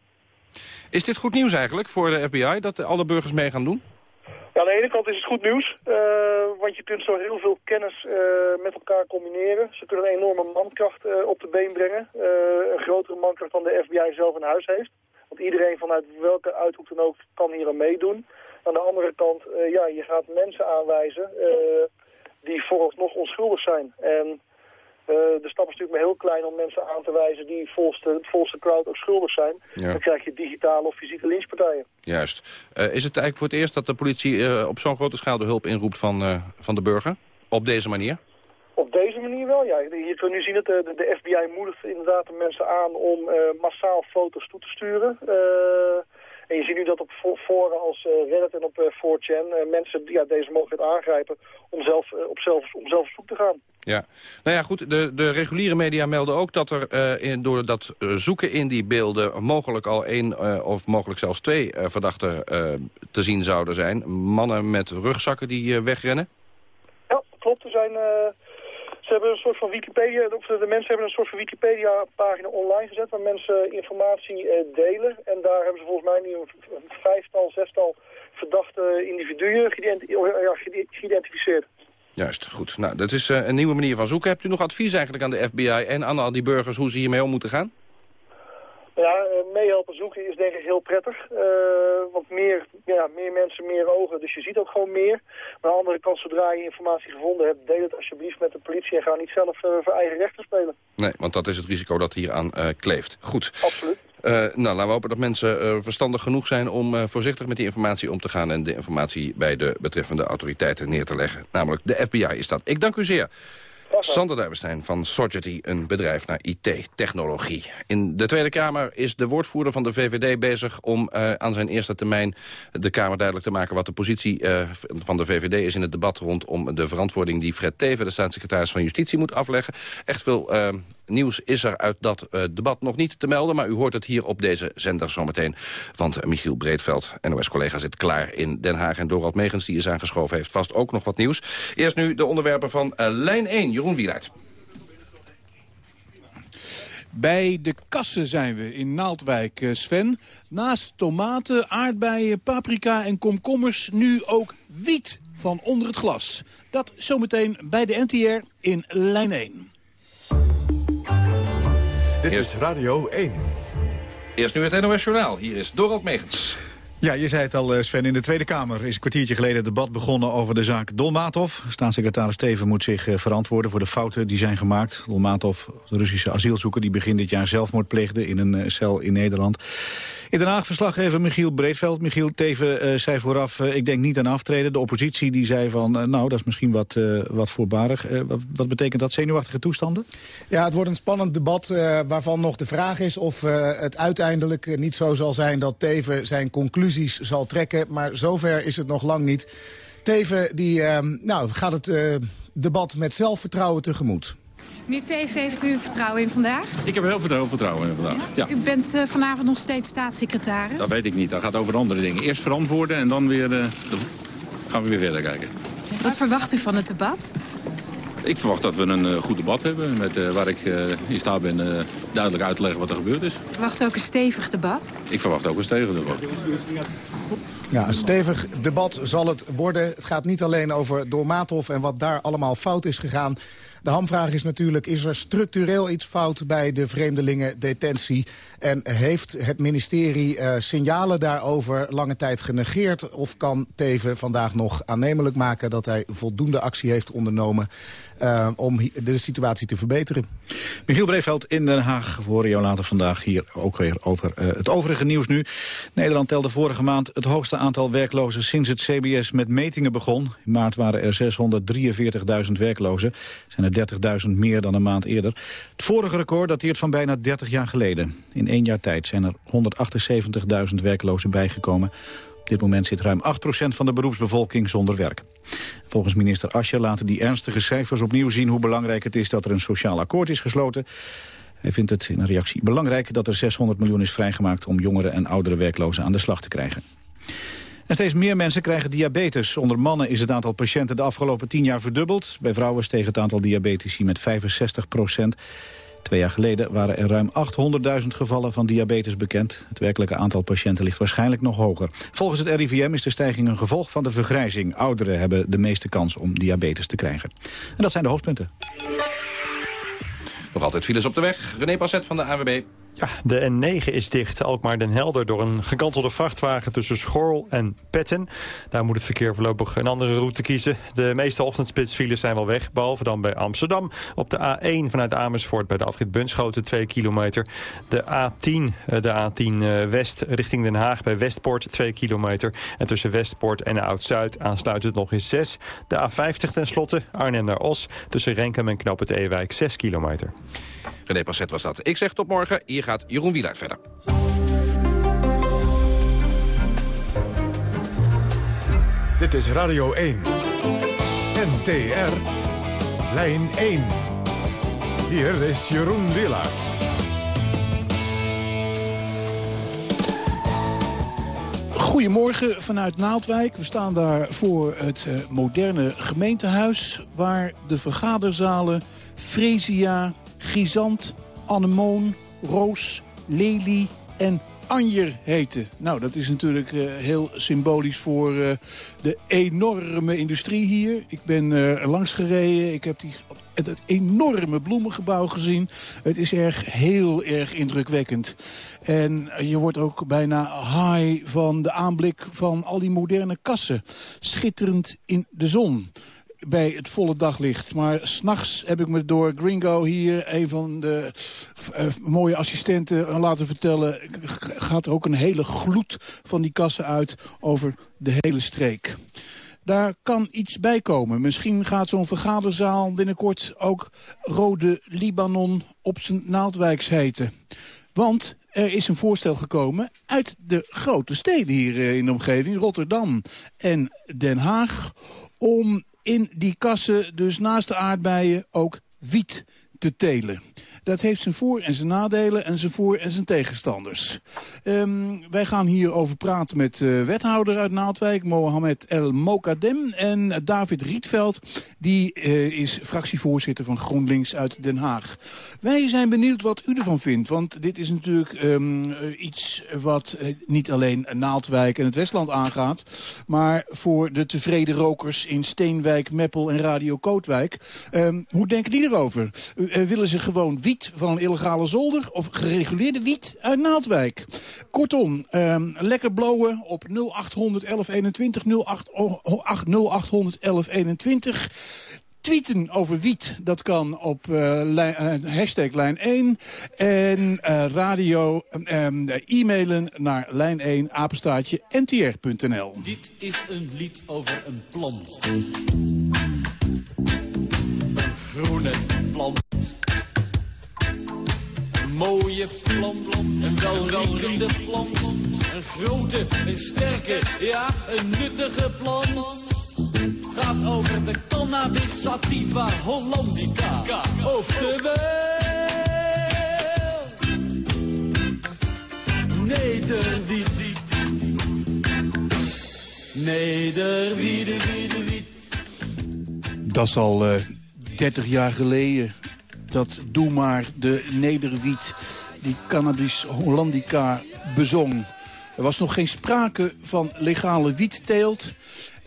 Is dit goed nieuws eigenlijk voor de FBI, dat alle burgers mee gaan doen? Aan de ene kant is het goed nieuws, uh, want je kunt zo heel veel kennis uh, met elkaar combineren. Ze kunnen een enorme mankracht uh, op de been brengen. een grotere mankracht dan de FBI zelf in huis heeft. Want iedereen vanuit welke uithoek dan ook kan hier aan meedoen. Aan de andere kant, ja, je gaat mensen aanwijzen die vooralsnog onschuldig zijn. En uh, de stap is natuurlijk maar heel klein om mensen aan te wijzen die volgens de, volgens de crowd ook schuldig zijn. Ja. Dan krijg je digitale of fysieke lynchpartijen. Juist. Uh, is het eigenlijk voor het eerst dat de politie uh, op zo'n grote schaal de hulp inroept van, van de burger? Op deze manier? Op deze manier wel, ja. Je kunt nu zien dat de, de, FBI moedigt inderdaad de mensen aan om massaal foto's toe te sturen. En je ziet nu dat op foren als Reddit en op uh, 4chan uh, mensen ja, deze mogelijkheid aangrijpen om zelf, op zelf, om zelf op zoek te gaan. Ja, nou ja, goed. De, de reguliere media melden ook dat er uh, door dat uh, zoeken in die beelden... mogelijk al één uh, of mogelijk zelfs twee verdachten te zien zouden zijn. Mannen met rugzakken die wegrennen. Ja, klopt. Er zijn... Ze hebben een soort van Wikipedia, of de mensen hebben een soort van Wikipedia-pagina online gezet waar mensen informatie delen. En daar hebben ze volgens mij nu een vijftal, zestal verdachte individuen geïdentificeerd. Juist, goed. Nou, dat is uh, een nieuwe manier van zoeken. Hebt u nog advies eigenlijk aan de FBI en aan al die burgers hoe ze hiermee om moeten gaan? Ja, uh, meehelpen zoeken is denk ik heel prettig. Uh, want meer, ja, meer mensen, meer ogen. Dus je ziet ook gewoon meer. Maar aan de andere kant, zodra je informatie gevonden hebt... deel het alsjeblieft met de politie en ga niet zelf voor eigen rechten spelen. Nee, want dat is het risico dat hier aan kleeft. Goed. Absoluut. Uh, nou, laten we hopen dat mensen uh, verstandig genoeg zijn om uh, voorzichtig met die informatie om te gaan... en de informatie bij de betreffende autoriteiten neer te leggen. Namelijk de FBI is dat. Ik dank u zeer. Sander Duivenstein van Sogety, een bedrijf naar IT-technologie. In de Tweede Kamer is de woordvoerder van de VVD bezig om uh, aan zijn eerste termijn de Kamer duidelijk te maken wat de positie uh, van de VVD is in het debat rondom de verantwoording die Fred Teven, de staatssecretaris van Justitie, moet afleggen. Echt veel uh, nieuws is er uit dat debat nog niet te melden, maar u hoort het hier op deze zender zometeen. Want Michiel Breedveld, NOS-collega, zit klaar in Den Haag en Dorald Megens, die is aangeschoven, heeft vast ook nog wat nieuws. Eerst nu de onderwerpen van lijn 1. Jeroen Wieluid. Bij de kassen zijn we in Naaldwijk, Sven. Naast tomaten, aardbeien, paprika en komkommers nu ook wiet van onder het glas. Dat zometeen bij de NTR in lijn 1. Dit is Radio 1. Eerst nu het NOS Journaal. Hier is Dorald Megens. Ja, je zei het al, Sven. In de Tweede Kamer is een kwartiertje geleden het debat begonnen over de zaak Dolmatov. Staatssecretaris Steven moet zich verantwoorden voor de fouten die zijn gemaakt. Dolmatov, de Russische asielzoeker die begin dit jaar zelfmoord pleegde in een cel in Nederland. In Den Haag verslaggever Michiel Breedveld. Michiel Teven uh, zei vooraf, uh, ik denk niet aan aftreden. De oppositie die zei van, uh, nou, dat is misschien wat, wat voorbarig. Wat, wat, betekent dat, zenuwachtige toestanden? Ja, het wordt een spannend debat waarvan nog de vraag is... of het uiteindelijk niet zo zal zijn dat Teven zijn conclusies zal trekken. Maar zover is het nog lang niet. Teven die, nou, gaat het debat met zelfvertrouwen tegemoet. Meneer Teven, heeft u vertrouwen in vandaag? Ik heb heel veel vertrouwen in vandaag, ja. U bent uh, vanavond nog steeds staatssecretaris? Dat weet ik niet. Dat gaat over andere dingen. Eerst verantwoorden en dan weer, uh, gaan we weer verder kijken. Wat verwacht u van het debat? Ik verwacht dat we een uh, goed debat hebben met, uh, waar ik uh, in staat ben duidelijk uit te leggen wat er gebeurd is. Verwacht ook een stevig debat? Ik verwacht ook een stevig debat. Ja, een stevig debat zal het worden. Het gaat niet alleen over Dolmatov en wat daar allemaal fout is gegaan. De hamvraag is natuurlijk, is er structureel iets fout bij de vreemdelingendetentie? En heeft het ministerie uh, signalen daarover lange tijd genegeerd? Of kan Teven vandaag nog aannemelijk maken dat hij voldoende actie heeft ondernomen... Uh, om de situatie te verbeteren? Michiel Breeveld in Den Haag. voor jou later vandaag hier ook weer over uh, het overige nieuws nu. Nederland telde vorige maand het hoogste aantal werklozen sinds het CBS met metingen begon. In maart waren er 643.000 werklozen. Zijn er 30.000 meer dan een maand eerder. Het vorige record dateert van bijna 30 jaar geleden. In één jaar tijd zijn er 178.000 werklozen bijgekomen. Op dit moment zit ruim 8% van de beroepsbevolking zonder werk. Volgens minister Ascher laten die ernstige cijfers opnieuw zien... hoe belangrijk het is dat er een sociaal akkoord is gesloten. Hij vindt het in reactie belangrijk dat er 600 miljoen is vrijgemaakt... om jongeren en oudere werklozen aan de slag te krijgen. En steeds meer mensen krijgen diabetes. Onder mannen is het aantal patiënten de afgelopen 10 jaar verdubbeld. Bij vrouwen steeg het aantal diabetici met 65 procent. Twee jaar geleden waren er ruim 800.000 gevallen van diabetes bekend. Het werkelijke aantal patiënten ligt waarschijnlijk nog hoger. Volgens het RIVM is de stijging een gevolg van de vergrijzing. Ouderen hebben de meeste kans om diabetes te krijgen. En dat zijn de hoofdpunten. Nog altijd files op de weg. René Passet van de AWB. Ja, de N9 is dicht, Alkmaar Den Helder... door een gekantelde vrachtwagen tussen Schorl en Petten. Daar moet het verkeer voorlopig een andere route kiezen. De meeste ochtendspitsfiles zijn wel weg, behalve dan bij Amsterdam. Op de A1 vanuit Amersfoort bij de afrit Bunschoten 2 kilometer. De A10, eh, de A10 eh, West richting Den Haag bij Westpoort 2 kilometer. En tussen Westpoort en Oud-Zuid aansluit het nog eens 6. De A50 tenslotte, Arnhem naar Os, tussen Renkum en Knoop het Ewijk 6 kilometer. René Passet was dat. Ik zeg tot morgen. Hier gaat Jeroen Wielaert verder. Dit is Radio 1. NTR. Lijn 1. Hier is Jeroen Wielaert. Goedemorgen vanuit Naaldwijk. We staan daar voor het uh, moderne gemeentehuis... waar de vergaderzalen Fresia, Gisant, Anemoon, Roos, Lely en Anjer heten. Nou, dat is natuurlijk uh, heel symbolisch voor uh, de enorme industrie hier. Ik ben uh, langs gereden. Ik heb die, het, het, enorme bloemengebouw gezien. Het is erg, heel erg indrukwekkend. En je wordt ook bijna high van de aanblik van al die moderne kassen. Schitterend in de zon bij het volle daglicht. Maar s'nachts heb ik me door Gringo hier, een van de uh, mooie assistenten, laten vertellen... gaat er ook een hele gloed van die kassen uit over de hele streek. Daar kan iets bij komen. Misschien gaat zo'n vergaderzaal binnenkort ook Rode Libanon op zijn naaldwijks heten. Want er is een voorstel gekomen uit de grote steden hier in de omgeving, Rotterdam en Den Haag, om in die kassen. Dus naast de aardbeien ook wiet te telen. Dat heeft zijn voor- en zijn nadelen en zijn voor- en zijn tegenstanders. Um, wij gaan hierover praten met uh, wethouder uit Naaldwijk, Mohamed El Mokadem. En David Rietveld, die uh, is fractievoorzitter van GroenLinks uit Den Haag. Wij zijn benieuwd wat u ervan vindt, want dit is natuurlijk um, uh, iets wat niet alleen Naaldwijk en het Westland aangaat, maar voor de tevreden rokers in Steenwijk, Meppel en Radio Kootwijk. Um, hoe denken die erover? Willen ze gewoon wiet van een illegale zolder of gereguleerde wiet uit Naaldwijk? Kortom, um, lekker blowen op 0800 1121, 0800 1121 tweeten over wiet. Dat kan op uh, hashtag lijn 1. En uh, radio e-mailen naar lijn 1 apenstaatje ntr.nl. Dit is een lied over een plant. Groene plant. Een mooie plant, een welriekende plant. Een grote, een sterke, ja, een nuttige plant. Gaat over de cannabis sativa hollandica. Oftewel... Nederwiet. Nederwiede, wiede, wiet. Dat zal uh, 30 jaar geleden, dat Doe maar de nederwiet, die cannabis hollandica bezong. Er was nog geen sprake van legale wietteelt.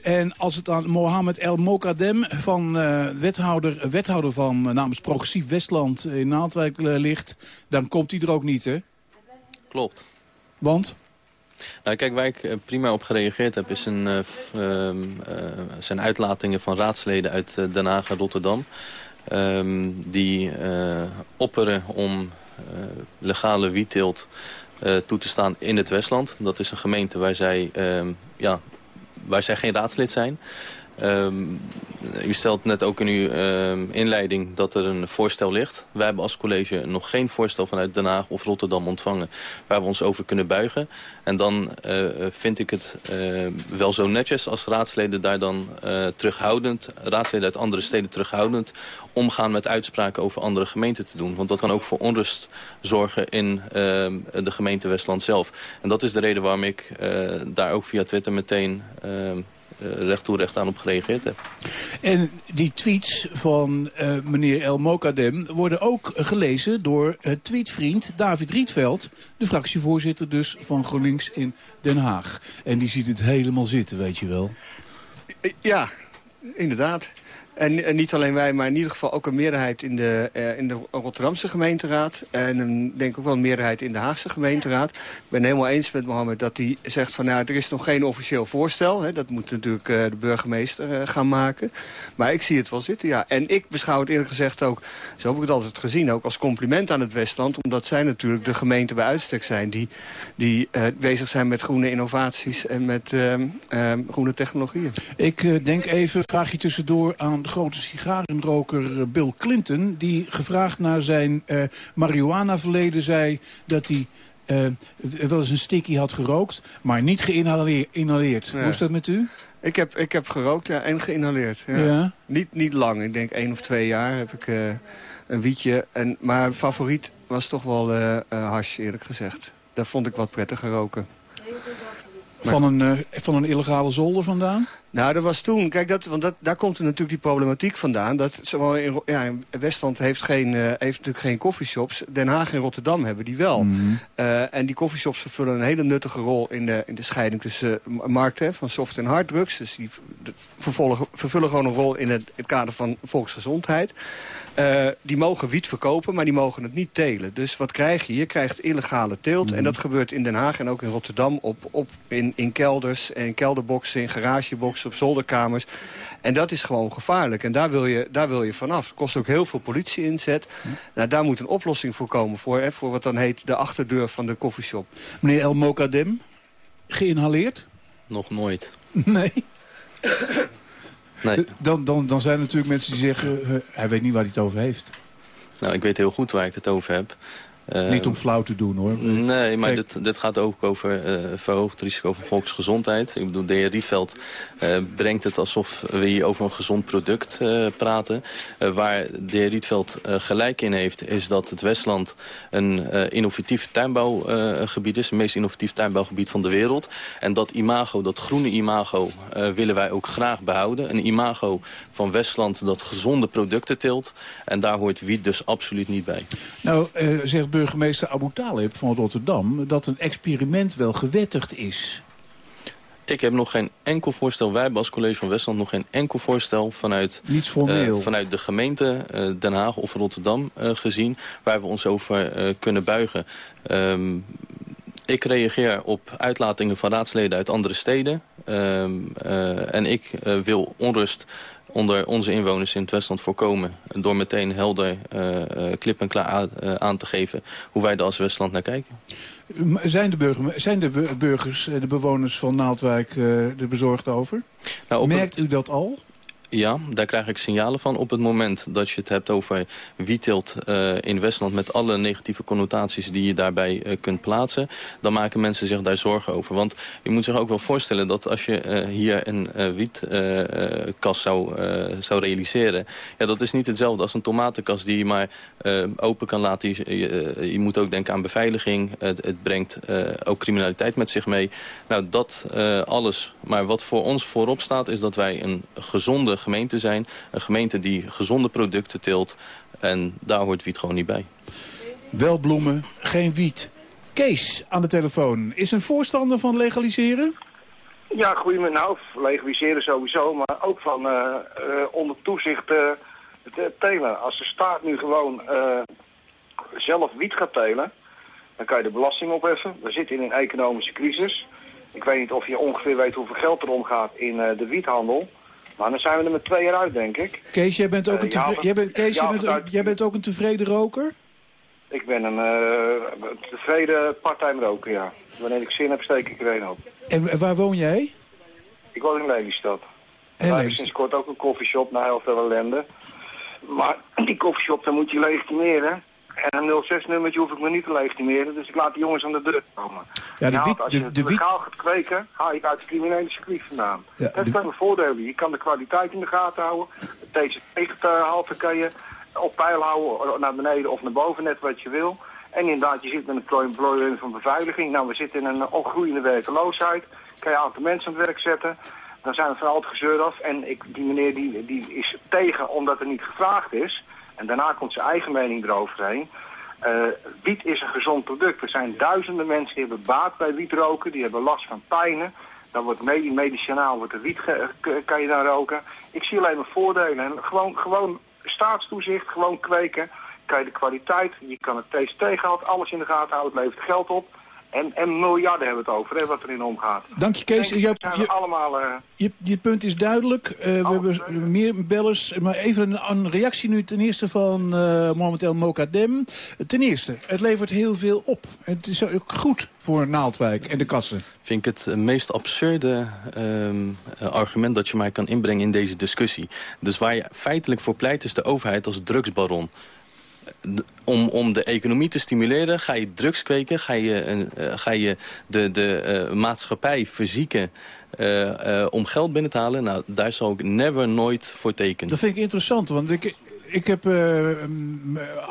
En als het aan Mohamed El Mokadem, van, eh, wethouder, wethouder van eh, namens Progressief Westland in Naaldwijk eh, ligt... dan komt hij er ook niet, hè? Klopt. Want? Nou, kijk, waar ik eh, prima op gereageerd heb... is een, eh, ehm, eh, zijn uitlatingen van raadsleden uit Den Haag en Rotterdam... ehm, die opperen om legale wietteelt toe te staan in het Westland. Dat is een gemeente waar zij, ehm, ja, waar zij geen raadslid zijn... Ehm, u stelt net ook in uw ehm, inleiding dat er een voorstel ligt. Wij hebben als college nog geen voorstel vanuit Den Haag of Rotterdam ontvangen... waar we ons over kunnen buigen. En dan eh, vind ik het eh, wel zo netjes als raadsleden daar dan terughoudend... raadsleden uit andere steden terughoudend... omgaan met uitspraken over andere gemeenten te doen. Want dat kan ook voor onrust zorgen in ehm, de gemeente Westland zelf. En dat is de reden waarom ik daar ook via Twitter meteen... eh, recht toe recht aan op gereageerd heb. En die tweets van eh, meneer El Mokadem worden ook gelezen door uh, tweetvriend David Rietveld. De fractievoorzitter dus van GroenLinks in Den Haag. En die ziet het helemaal zitten, weet je wel. Ja, inderdaad. En, niet alleen wij, maar in ieder geval ook een meerderheid in de, eh, in de Rotterdamse gemeenteraad. En denk ook wel een meerderheid in de Haagse gemeenteraad. Ik ben helemaal eens met Mohammed dat hij zegt van... nou, er is nog geen officieel voorstel. Hè. Dat moet natuurlijk eh, de burgemeester eh, gaan maken. Maar ik zie het wel zitten, ja. En ik beschouw het eerlijk gezegd ook, zo heb ik het altijd gezien... ook als compliment aan het Westland. Omdat zij natuurlijk de gemeente bij uitstek zijn... die, die bezig zijn met groene innovaties en met ehm, ehm, groene technologieën. Ik denk even, vraag je tussendoor aan de grote sigarenroker eh, Bill Clinton... die gevraagd naar zijn eh marihuana-verleden zei dat hij... eh, wel eens een sticky had gerookt, maar niet geïnhaleerd. Ja. Hoe is dat met u? Ik heb, ik heb gerookt ja, en geïnhaleerd. Ja. Ja. Niet, niet lang, ik denk één of twee jaar heb ik eh, een wietje. En, maar mijn favoriet was toch wel hash, eerlijk gezegd. Daar vond ik wat prettiger roken. Van een, eh, van een illegale zolder vandaan? Nou, dat was toen, kijk, dat, want dat, daar komt er natuurlijk die problematiek vandaan. Dat zowel in, ja, Westland heeft, geen, eh, heeft natuurlijk geen coffeeshops. Den Haag en Rotterdam hebben die wel. Eh, en die coffeeshops vervullen een hele nuttige rol in de, in de scheiding tussen eh, markten hè, van soft en harddrugs. Dus die vervolgen, vervullen gewoon een rol in het, kader van volksgezondheid. Die mogen wiet verkopen, maar die mogen het niet telen. Dus wat krijg je? Je krijgt illegale teelt. En dat gebeurt in Den Haag en ook in Rotterdam op, op, in, in kelders, en kelderboxen, in garageboxen, op zolderkamers. En dat is gewoon gevaarlijk. En daar wil je, daar wil je vanaf. Het kost ook heel veel politie-inzet. Nou, daar moet een oplossing voor komen. Voor, hè, voor wat dan heet de achterdeur van de koffieshop. Meneer El Mokadem, geïnhaleerd? Nog nooit. Nee. Nee. Dan, dan, dan zijn er natuurlijk mensen die zeggen, eh, hij weet niet waar hij het over heeft. Nou, ik weet heel goed waar ik het over heb. Eh, Niet om flauw te doen hoor. Nee, maar Kijk. dit, dit gaat ook over eh, verhoogd risico voor volksgezondheid. Ik bedoel, de heer Rietveld eh, brengt het alsof we hier over een gezond product praten. Waar de heer Rietveld gelijk in heeft, is dat het Westland een innovatief tuinbouwgebied is. Het meest innovatief tuinbouwgebied van de wereld. En dat imago, dat groene imago, willen wij ook graag behouden. Een imago van Westland dat gezonde producten teelt. En daar hoort wiet dus absoluut niet bij. Nou, zegt burgemeester Abu Talib van Rotterdam... dat een experiment wel gewettigd is. Ik heb nog geen enkel voorstel. Wij hebben als college van Westland nog geen enkel voorstel vanuit, Niets formeel. eh, vanuit de gemeente eh, Den Haag of Rotterdam eh, gezien. Waar we ons over kunnen buigen. Ehm, ik reageer op uitlatingen van raadsleden uit andere steden. Ehm, eh, en ik eh, wil onrust onder onze inwoners in het Westland voorkomen. Door meteen helder eh, klip en klaar aan, te geven hoe wij er als Westland naar kijken. Zijn de, burger, zijn de bu- burgers, de bewoners van Naaldwijk er bezorgd over? Nou, Merkt u dat al? Ja, daar krijg ik signalen van. Op het moment dat je het hebt over wietteelt uh, in Westland... met alle negatieve connotaties die je daarbij uh, kunt plaatsen... dan maken mensen zich daar zorgen over. Want je moet zich ook wel voorstellen dat als je uh, hier een wietkast zou, zou realiseren... Ja, dat is niet hetzelfde als een tomatenkast die je maar open kan laten. Je, moet ook denken aan beveiliging. Het, het brengt ook criminaliteit met zich mee. Nou, dat alles. Maar wat voor ons voorop staat is dat wij een gezonde gemeente zijn. Een gemeente die gezonde producten teelt. En daar hoort wiet gewoon niet bij. Wel bloemen, geen wiet. Kees aan de telefoon. Is een voorstander van legaliseren? Ja, goedemiddag. Nou, legaliseren sowieso, maar ook van eh, eh, onder toezicht uh, te telen. Als de staat nu gewoon zelf wiet gaat telen, dan kan je de belasting opheffen. We zitten in een economische crisis. Ik weet niet of je ongeveer weet hoeveel geld er omgaat in de wiethandel. Maar dan zijn we er met twee jaar uit, denk ik. Kees, jij bent ook, een, tevreden, jij bent, Kees, jij bent, jij bent ook een tevreden roker? Ik ben een uh, tevreden part-time roker, ja. Wanneer ik zin heb, steek ik er een op. En waar woon jij? Ik woon in Lelystad. En hebben sinds kort ook een koffieshop, na heel veel ellende. Maar die koffieshop, dan moet je legitimeren. En een 06-nummertje hoef ik me niet te legitimeren, dus ik laat die jongens aan de deur komen. Ja, de wiet, als je de, de legaal gaat kweken, haal je het uit de criminele circuit vandaan. Ja, dat zijn de voordelen. Je kan de kwaliteit in de gaten houden. Deze tegenhalte kan je op peil houden, naar beneden of naar boven, net wat je wil. En inderdaad, je zit met een probleem van beveiliging. Nou, we zitten in een opgroeiende werkeloosheid. Kan je een aantal mensen aan het werk zetten. Dan zijn we van al het gezeur af. En ik, die meneer die, die is tegen omdat er niet gevraagd is. En daarna komt zijn eigen mening eroverheen. Uh, wiet is een gezond product. Er zijn duizenden mensen die hebben baat bij wietroken. Die hebben last van pijnen. Dan wordt medicinaal wordt de wiet kan je dan roken. Ik zie alleen maar voordelen. En gewoon, gewoon staatstoezicht, gewoon kweken. Kan je de kwaliteit, je kan het TCT gehad, alles in de gaten houden, het levert geld op. En, en miljarden hebben we het over, hè, wat erin omgaat. Dank je, Kees. je, je, allemaal, uh... je, je, punt is duidelijk. Uh, we hebben meer bellers. Maar even een, een, reactie nu ten eerste van uh, Mohamed El Mokadem. Ten eerste, het levert heel veel op. Het is ook goed voor Naaldwijk en de kassen. Vind ik het meest absurde um, argument dat je mij kan inbrengen in deze discussie. Dus waar je feitelijk voor pleit is de overheid als drugsbaron om, om de economie te stimuleren, ga je drugs kweken, ga je, uh, ga je de, de uh, maatschappij verzieken uh, om geld binnen te halen. Nou, daar zou ik never nooit voor tekenen. Dat vind ik interessant, want ik, ik heb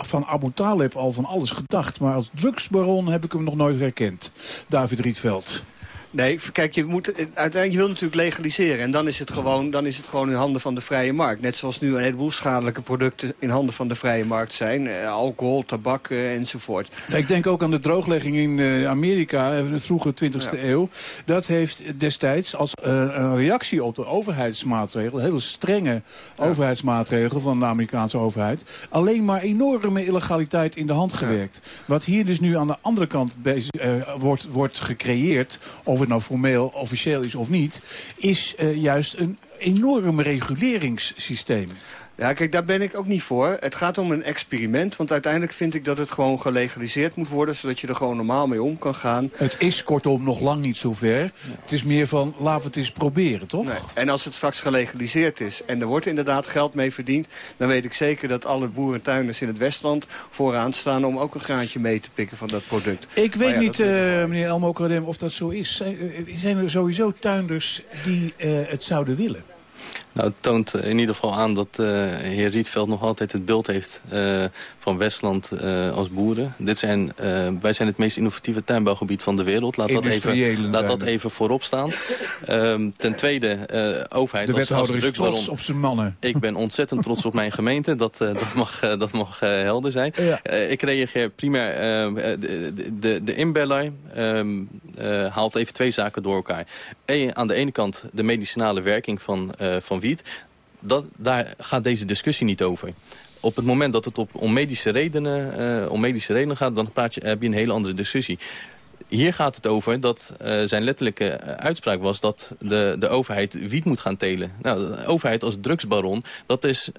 van Abu Talib al van alles gedacht. Maar als drugsbaron heb ik hem nog nooit herkend. David Rietveld. Nee, kijk, je, moet, uiteindelijk, je wil natuurlijk legaliseren. En dan is, het gewoon, dan is het gewoon in handen van de vrije markt. Net zoals nu een heleboel schadelijke producten in handen van de vrije markt zijn. Eh, alcohol, tabak eh, enzovoort. Ik denk ook aan de drooglegging in eh, Amerika, in de vroege 20e eeuw. Dat heeft destijds als uh, een reactie op de overheidsmaatregelen... hele strenge overheidsmaatregelen van de Amerikaanse overheid... alleen maar enorme illegaliteit in de hand gewerkt. Wat hier dus nu aan de andere kant bezig, wordt, wordt gecreëerd of het nou formeel officieel is of niet... is uh, juist een enorm reguleringssysteem. Ja, kijk, daar ben ik ook niet voor. Het gaat om een experiment, want uiteindelijk vind ik dat het gewoon gelegaliseerd moet worden... zodat je er gewoon normaal mee om kan gaan. Het is kortom nog lang niet zover. Ja. Het is meer van, laten we het eens proberen, toch? Nee. En als het straks gelegaliseerd is en er wordt inderdaad geld mee verdiend... dan weet ik zeker dat alle boerentuiners in het Westland vooraan staan... om ook een graantje mee te pikken van dat product. Ik weet ja, niet, uh, meneer Elmo Kradem, of dat zo is. Zijn, eh, zijn er sowieso tuinders die uh, het zouden willen? Nou, het toont in ieder geval aan dat uh, heer Rietveld nog altijd het beeld heeft uh, van Westland uh, als boeren. Dit zijn, wij zijn het meest innovatieve tuinbouwgebied van de wereld. Laat, dat even, laat dat even voorop staan. um, ten tweede, overheid de als, als trots op zijn mannen. Ik ben ontzettend trots op mijn gemeente. Dat, dat mag, dat mag helder zijn. Ja. ik reageer primair... de, de, de inbeller um, haalt even twee zaken door elkaar. E, aan de ene kant de medicinale werking van, van Dat, daar gaat deze discussie niet over. Op het moment dat het op, om, medische redenen, medische redenen gaat... dan praat je, heb je een hele andere discussie. Hier gaat het over dat uh, zijn letterlijke uitspraak was... dat de, de overheid wiet moet gaan telen. Nou, de overheid als drugsbaron, dat is...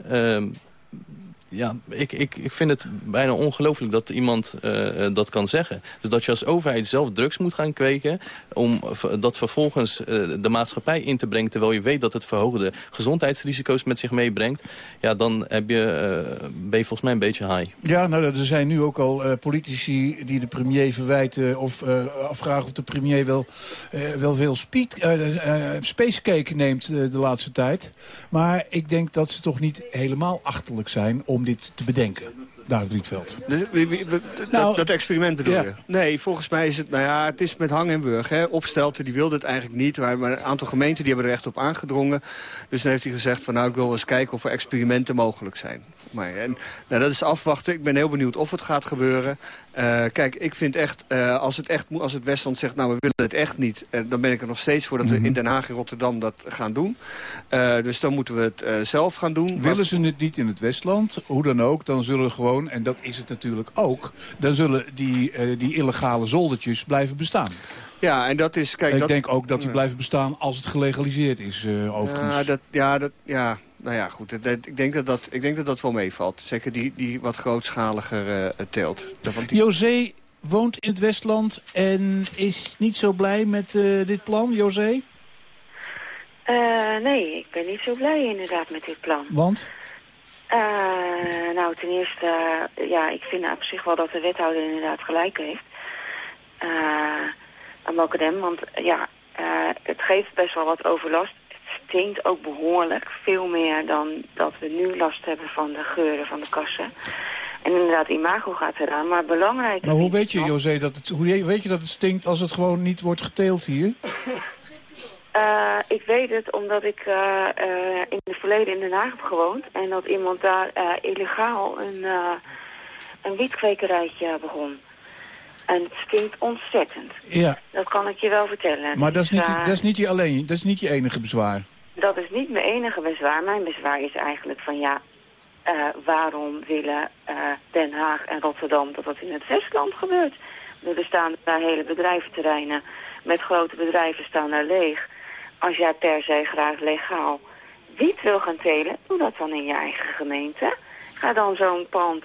Uh, ja, ik, ik, ik vind het bijna ongelooflijk dat iemand uh, dat kan zeggen. Dus dat je als overheid zelf drugs moet gaan kweken... om dat vervolgens uh, de maatschappij in te brengen... terwijl je weet dat het verhoogde gezondheidsrisico's met zich meebrengt... ja, dan heb je, ben je volgens mij een beetje high. Ja, nou, er zijn nu ook al politici die de premier verwijten... of afvragen of de premier wel, wel veel speed, spacecake neemt de laatste tijd. Maar ik denk dat ze toch niet helemaal achterlijk zijn... om om dit te bedenken, David Rietveld? Dus, wie- wie- dat- Nou, dat experiment bedoel ja. je? Nee, volgens mij is het, nou ja, het is met hang en wurg. Hè. Opstelten, die wilde het eigenlijk niet. Maar een aantal gemeenten die hebben er echt op aangedrongen. Dus dan heeft hij gezegd van nou, ik wil wel eens kijken of er experimenten mogelijk zijn. Maar, en, nou, dat is afwachten. Ik ben heel benieuwd of het gaat gebeuren. Eh, kijk, ik vind echt, eh, als, het echt, als het Westland zegt, nou we willen het echt niet. eh, dan ben ik er nog steeds voor dat Mhm. we in Den Haag en Rotterdam dat gaan doen. Eh, dus dan moeten we het eh, zelf gaan doen. Willen ze het niet in het Westland, hoe dan ook, dan zullen gewoon, en dat is het natuurlijk ook... dan zullen die, eh, die illegale zoldertjes blijven bestaan. Ja, en dat is... Kijk, ik dat, denk ook dat die blijven bestaan als het gelegaliseerd is, eh, overigens. Ja, dat, ja, dat, ja, nou ja, goed. Dat, dat- ik, denk dat dat, ik denk dat dat wel meevalt. Zeker die, die wat grootschaliger eh, teelt. Die- José woont in het Westland en is niet zo blij met eh, dit plan, José? Eh, nee, ik ben niet zo blij inderdaad met dit plan. Want? Eh, nou, ten eerste, eh, ja, ik vind op zich wel dat de wethouder inderdaad gelijk heeft. Eh aan Mokadem, want ja, het geeft best wel wat overlast. Het stinkt ook behoorlijk, veel meer dan dat we nu last hebben van de geuren van de kassen. En inderdaad, imago gaat eraan, maar belangrijk Maar hoe weet je, José, dat het, hoe weet je dat het stinkt als het gewoon niet wordt geteeld hier? Eh, ik weet het omdat ik eh, eh, in het verleden in Den Haag heb gewoond. En dat iemand daar illegaal een, een wietkwekerijtje begon. En het stinkt ontzettend. Ja, Dat kan ik je wel vertellen. maar dat is, Dus, niet, eh, dat, is niet je alleen, dat is niet je enige bezwaar. dat is niet mijn enige bezwaar. Mijn bezwaar is eigenlijk van ja, waarom willen Den Haag en Rotterdam dat dat in het Westland gebeurt? Er staan daar hele bedrijventerreinen met grote bedrijven staan daar leeg. Als jij per se graag legaal wiet wil gaan telen, doe dat dan in je eigen gemeente. Ga dan zo'n pand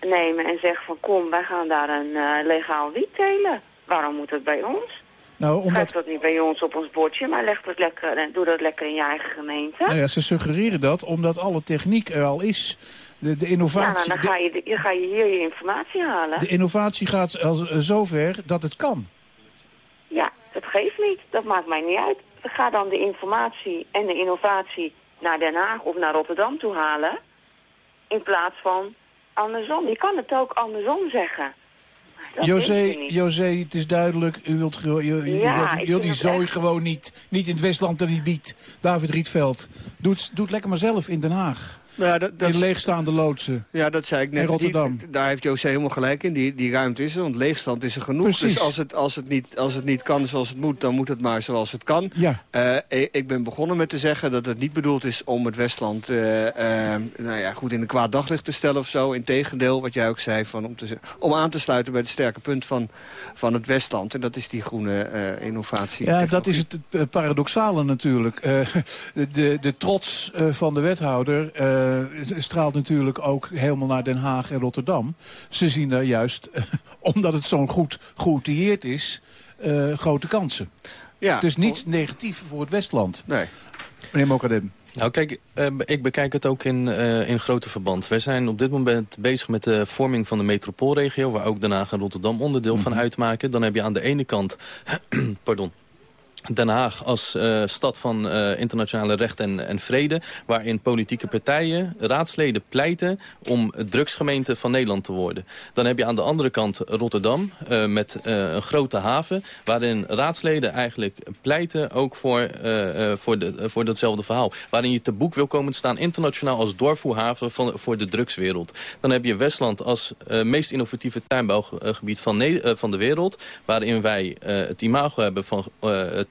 nemen en zeg van kom, wij gaan daar een eh, legaal wiet telen. Waarom moet het bij ons? Nou, omdat, dat niet bij ons op ons bordje, maar leg dat lekker, en doe dat lekker in je eigen gemeente. nou ja, ze suggereren dat omdat alle techniek er al is. De, de, Ja, nou, innovatie, dan ga je, de- ga je hier je informatie halen. de, innovatie gaat als, eh, zover dat het kan. Ja, dat geeft niet. Dat maakt mij niet uit. Ga dan de informatie en de innovatie naar Den Haag of naar Rotterdam toe halen. In plaats van andersom. Je kan het ook andersom zeggen. Dat José, niet. Het is duidelijk, u wilt, Ja, je wilt, die zooi echt- gewoon niet. Niet in het Westland en wiet. David Rietveld. Doe het, doe het lekker maar zelf in Den Haag. Nou ja, dat, dat, in leegstaande loodsen. ja, dat zei ik net. In Rotterdam. Die- daar heeft José helemaal gelijk in. Die, die ruimte is er, want leegstand is er genoeg. Precies. Dus als het, als, het niet, als het niet kan zoals het moet, dan moet het maar zoals het kan. Ja. Eh, ik ben begonnen met te zeggen dat het niet bedoeld is om het Westland eh, eh, nou ja, goed in een kwaad daglicht te stellen of zo. Integendeel, wat jij ook zei, van om, te, om aan te sluiten bij het sterke punt van, van het Westland. En dat is die groene innovatie. Ja, dat is het paradoxale natuurlijk. De, de trots van de wethouder straalt natuurlijk ook helemaal naar Den Haag en Rotterdam. Ze zien daar juist, omdat het zo'n goed geoutilleerd is, eh, grote kansen. Ja, het is niet negatief voor het Westland. Nee. Meneer Mokadem. Nou kijk, eh, ik bekijk het ook in, eh, in grote verband. Wij zijn op dit moment bezig met de vorming van de metropoolregio... waar ook Den Haag en Rotterdam onderdeel van uitmaken. Dan heb je aan de ene kant... pardon, Den Haag als eh, stad van eh, internationale recht en, en vrede... waarin politieke partijen, raadsleden pleiten... om drugsgemeente van Nederland te worden. Dan heb je aan de andere kant Rotterdam eh, met een grote haven... waarin raadsleden eigenlijk pleiten ook voor, voor, de, voor datzelfde verhaal. Waarin je te boek wil komen te staan internationaal als doorvoerhaven van, voor de drugswereld. Dan heb je Westland als meest innovatieve tuinbouwgebied van, van de wereld... waarin wij het imago hebben van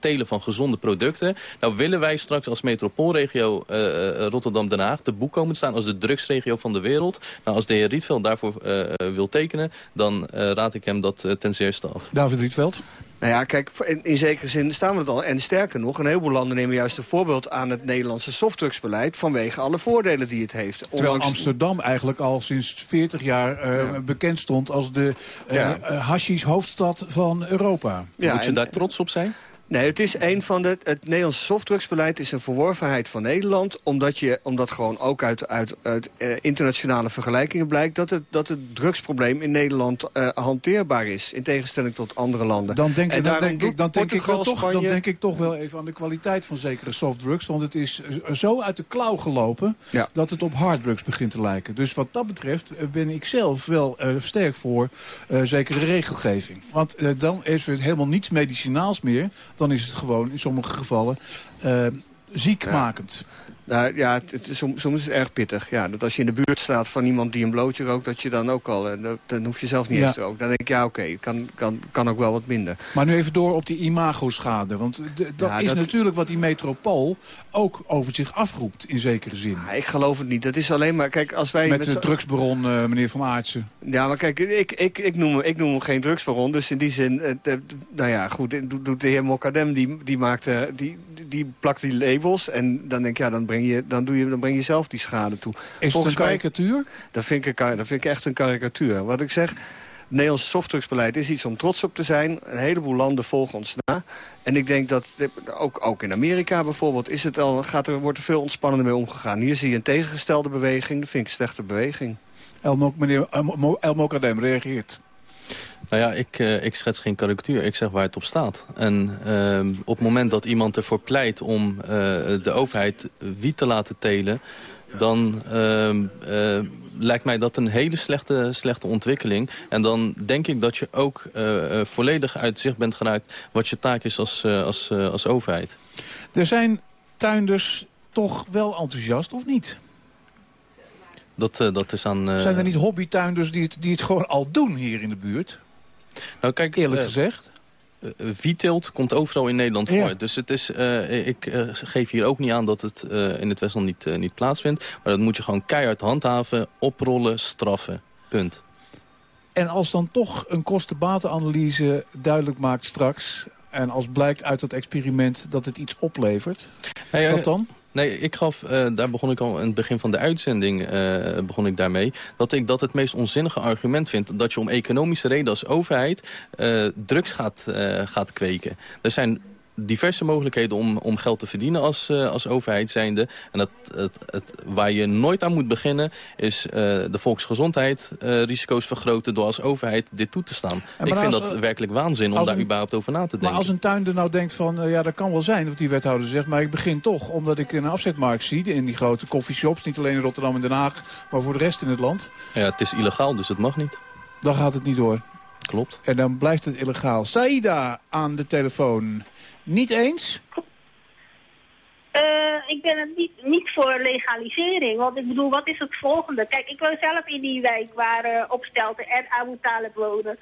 telen van gezonde producten. Nou willen wij straks als metropoolregio eh, eh, Rotterdam-Den Haag... te boek komen te staan als de drugsregio van de wereld. Nou, als de heer Rietveld daarvoor eh, wil tekenen... dan eh, raad ik hem dat eh, ten zeerste af. David Rietveld. Nou ja, kijk, in, in zekere zin staan we het al. En sterker nog, een heleboel landen nemen juist een voorbeeld aan het Nederlandse softdrugsbeleid... vanwege alle voordelen die het heeft. Terwijl Amsterdam eigenlijk al sinds 40 jaar eh, bekend stond als de Ja. hashish hoofdstad van Europa. Ja, Moet je en- daar trots op zijn? Nee, het is een van de. Het Nederlandse softdrugsbeleid is een verworvenheid van Nederland. Omdat, je, omdat gewoon ook uit, uit, uit eh, internationale vergelijkingen blijkt dat het, dat het drugsprobleem in Nederland eh, hanteerbaar is. In tegenstelling tot andere landen. Dan denk, En dan, denk, ik, dan, denk ik wel toch, dan denk ik toch wel even aan de kwaliteit van zekere softdrugs. Want het is zo uit de klauw gelopen Ja. dat het op harddrugs begint te lijken. Dus wat dat betreft eh, ben ik zelf wel eh, sterk voor zekere regelgeving. Want dan is het helemaal niets medicinaals meer. Dan is het gewoon in sommige gevallen eh, ziekmakend. Nou, ja, het, soms, soms is het erg pittig. Ja, dat als je in de buurt staat van iemand die een blootje rookt... dat je dan ook al, eh, dat- dan hoef je zelf niet Ja. eens te roken. Dan denk ik, ja, oké, kan, kan, kan ook wel wat minder. Maar nu even door op die imagoschade. Want dat Ja, is dat- natuurlijk wat die metropool ook over zich afroept in zekere zin. Ja, ik geloof het niet. Dat is alleen maar, kijk, als wij... Met de z'n- drugsbaron, eh, meneer Van Aartsen. Ja, maar kijk, ik, ik, ik, noem, hem- ik noem hem geen drugsbaron. Dus in die zin, eh, de- nou ja, goed, doet de heer Mokadem, die, die, maakt, eh, die, die plakt die labels. En dan denk ik, ja, dan breng je, dan doe je, dan breng je zelf die schade toe. Is het een karikatuur? Dat vind, ik, een dat vind ik echt een karikatuur. Wat ik zeg, het Nederlandse softdrugsbeleid is iets om trots op te zijn. Een heleboel landen volgen ons na. En ik denk dat, ook, ook in Amerika bijvoorbeeld, is het al, gaat er, wordt er veel ontspannender mee omgegaan. Hier zie je een tegengestelde beweging. Dat vind ik een slechte beweging. Elmo, meneer Elmo, Elmo Kadem reageert. Nou ja, ik, eh, ik schets geen karikatuur. Ik zeg waar het op staat. En ehm, op het moment dat iemand ervoor pleit om eh, de overheid wiet te laten telen... dan ehm, eh, lijkt mij dat een hele slechte, slechte ontwikkeling. En dan denk ik dat je ook volledig uit zicht bent geraakt... wat je taak is als, als, als overheid. Er zijn tuinders toch wel enthousiast, of niet? Dat, eh, dat is aan... eh, Zijn er niet hobbytuinders die het, die het gewoon al doen hier in de buurt? Nou, kijk, Eerlijk eh, gezegd. eh, Wietteelt komt overal in Nederland Ja. voor. Dus het is, eh, ik eh, geef hier ook niet aan dat het eh, in het Westland niet, eh, niet plaatsvindt. Maar dat moet je gewoon keihard handhaven, oprollen, straffen. Punt. En als dan toch een kosten-batenanalyse duidelijk maakt straks... en als blijkt uit dat experiment dat het iets oplevert... Eh, wat dan? Nee, ik gaf, eh, daar begon ik al in het begin van de uitzending eh, begon ik daarmee, dat ik dat het meest onzinnige argument vind dat je om economische reden als overheid eh, drugs gaat, gaat kweken. Er zijn diverse mogelijkheden om, om geld te verdienen als, eh, als overheid zijnde. En dat, het, het, waar je nooit aan moet beginnen is eh, de volksgezondheid eh, risico's vergroten door als overheid dit toe te staan. ik vind als- dat werkelijk waanzin om daar überhaupt over na te denken. Maar als een tuinder nou denkt van, ja, dat kan wel zijn, of die wethouder zegt... maar ik begin toch, omdat ik een afzetmarkt zie in die grote coffeeshops... niet alleen in Rotterdam en Den Haag, maar voor de rest in het land... Ja, het is illegaal, dus het mag niet. dan gaat het niet door. Klopt. En dan blijft het illegaal. Saida aan de telefoon. Niet eens? Eh, ik ben het niet, niet voor legalisering. Want ik bedoel, wat is het volgende? Kijk, ik woon zelf in die wijk waar eh Opstelten en Abu wonen.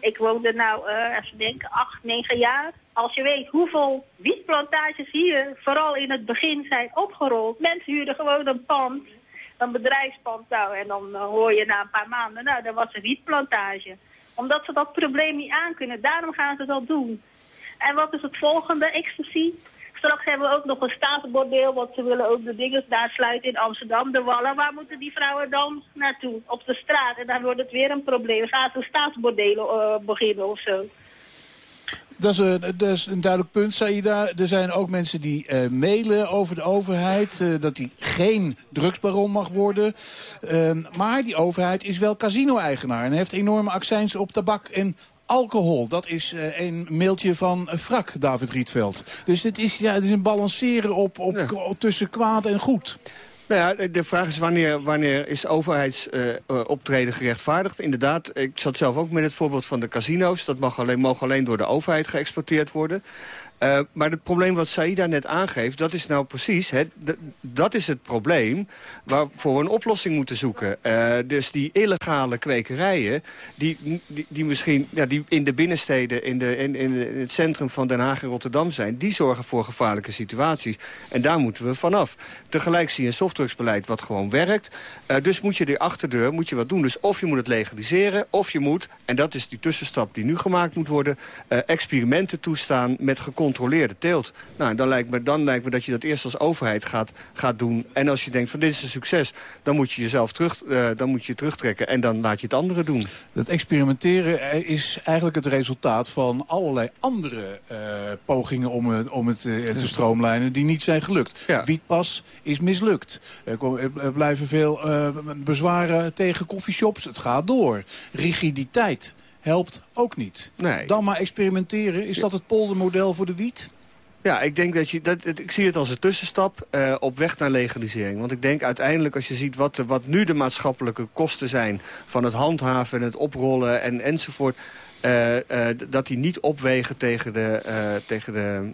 Ik woonde nou, eh even denken, acht, negen jaar. Als je weet hoeveel wietplantages hier, vooral in het begin, zijn opgerold. Mensen huurden gewoon een pand, een bedrijfspand. Nou, en dan hoor je na een paar maanden, nou, er was een wietplantage. Omdat ze dat probleem niet aankunnen. Daarom gaan ze dat doen. En wat is het volgende? Ecstasy. Straks hebben we ook nog een staatsbordeel, want ze willen ook de dingen daar sluiten in Amsterdam, de Wallen. Waar moeten die vrouwen dan naartoe? Op de straat. En dan wordt het weer een probleem. Gaan ze staatsbordelen eh, beginnen of zo? Dat is, een, dat is een duidelijk punt, Saida. Er zijn ook mensen die eh, mailen over de overheid... eh, dat die geen drugsbaron mag worden. Ehm, maar die overheid is wel casino-eigenaar... en heeft enorme accijns op tabak en alcohol. Dat is eh, een mailtje van Frak, David Rietveld. Dus dit is, ja, het is een balanceren op, op, tussen kwaad en goed. Nou de- vraag is wanneer, wanneer is overheidsoptreden gerechtvaardigd? Inderdaad, ik zat zelf ook met het voorbeeld van de casino's. Dat mag alleen, mogen alleen door de overheid geëxporteerd worden. Eh, maar het probleem wat Saida net aangeeft, dat is nou precies... Dat is het probleem waarvoor we een oplossing moeten zoeken. Eh, dus die illegale kwekerijen, die, die, misschien ja, die in de binnensteden... In, de, in, in, het centrum van Den Haag en Rotterdam zijn... die zorgen voor gevaarlijke situaties. En daar moeten we vanaf. Tegelijk zie je een wat gewoon werkt. Uh, dus moet je die achterdeur moet je wat doen. Dus of je moet het legaliseren, of je moet... en dat is die tussenstap die nu gemaakt moet worden... Uh, experimenten toestaan met gecontroleerde teelt. Nou, dan lijkt, me, dan lijkt me dat je dat eerst als overheid gaat, gaat doen. En als je denkt van dit is een succes... dan moet je jezelf terug, uh, dan moet je terugtrekken en dan laat je het anderen doen. Dat experimenteren is eigenlijk het resultaat van allerlei andere pogingen... om het, om het te stroomlijnen die niet zijn gelukt. Ja. Wietpas is mislukt. Er blijven veel uh, bezwaren tegen koffieshops. Het gaat door. Rigiditeit helpt ook niet. Nee. Dan maar experimenteren. Is dat het poldermodel voor de wiet? Ja, ik denk dat je dat ik zie het als een tussenstap uh, op weg naar legalisering. Want ik denk uiteindelijk als je ziet wat, wat nu de maatschappelijke kosten zijn van het handhaven en het oprollen en enzovoort. Uh, uh, dat die niet opwegen tegen de, uh, tegen, de,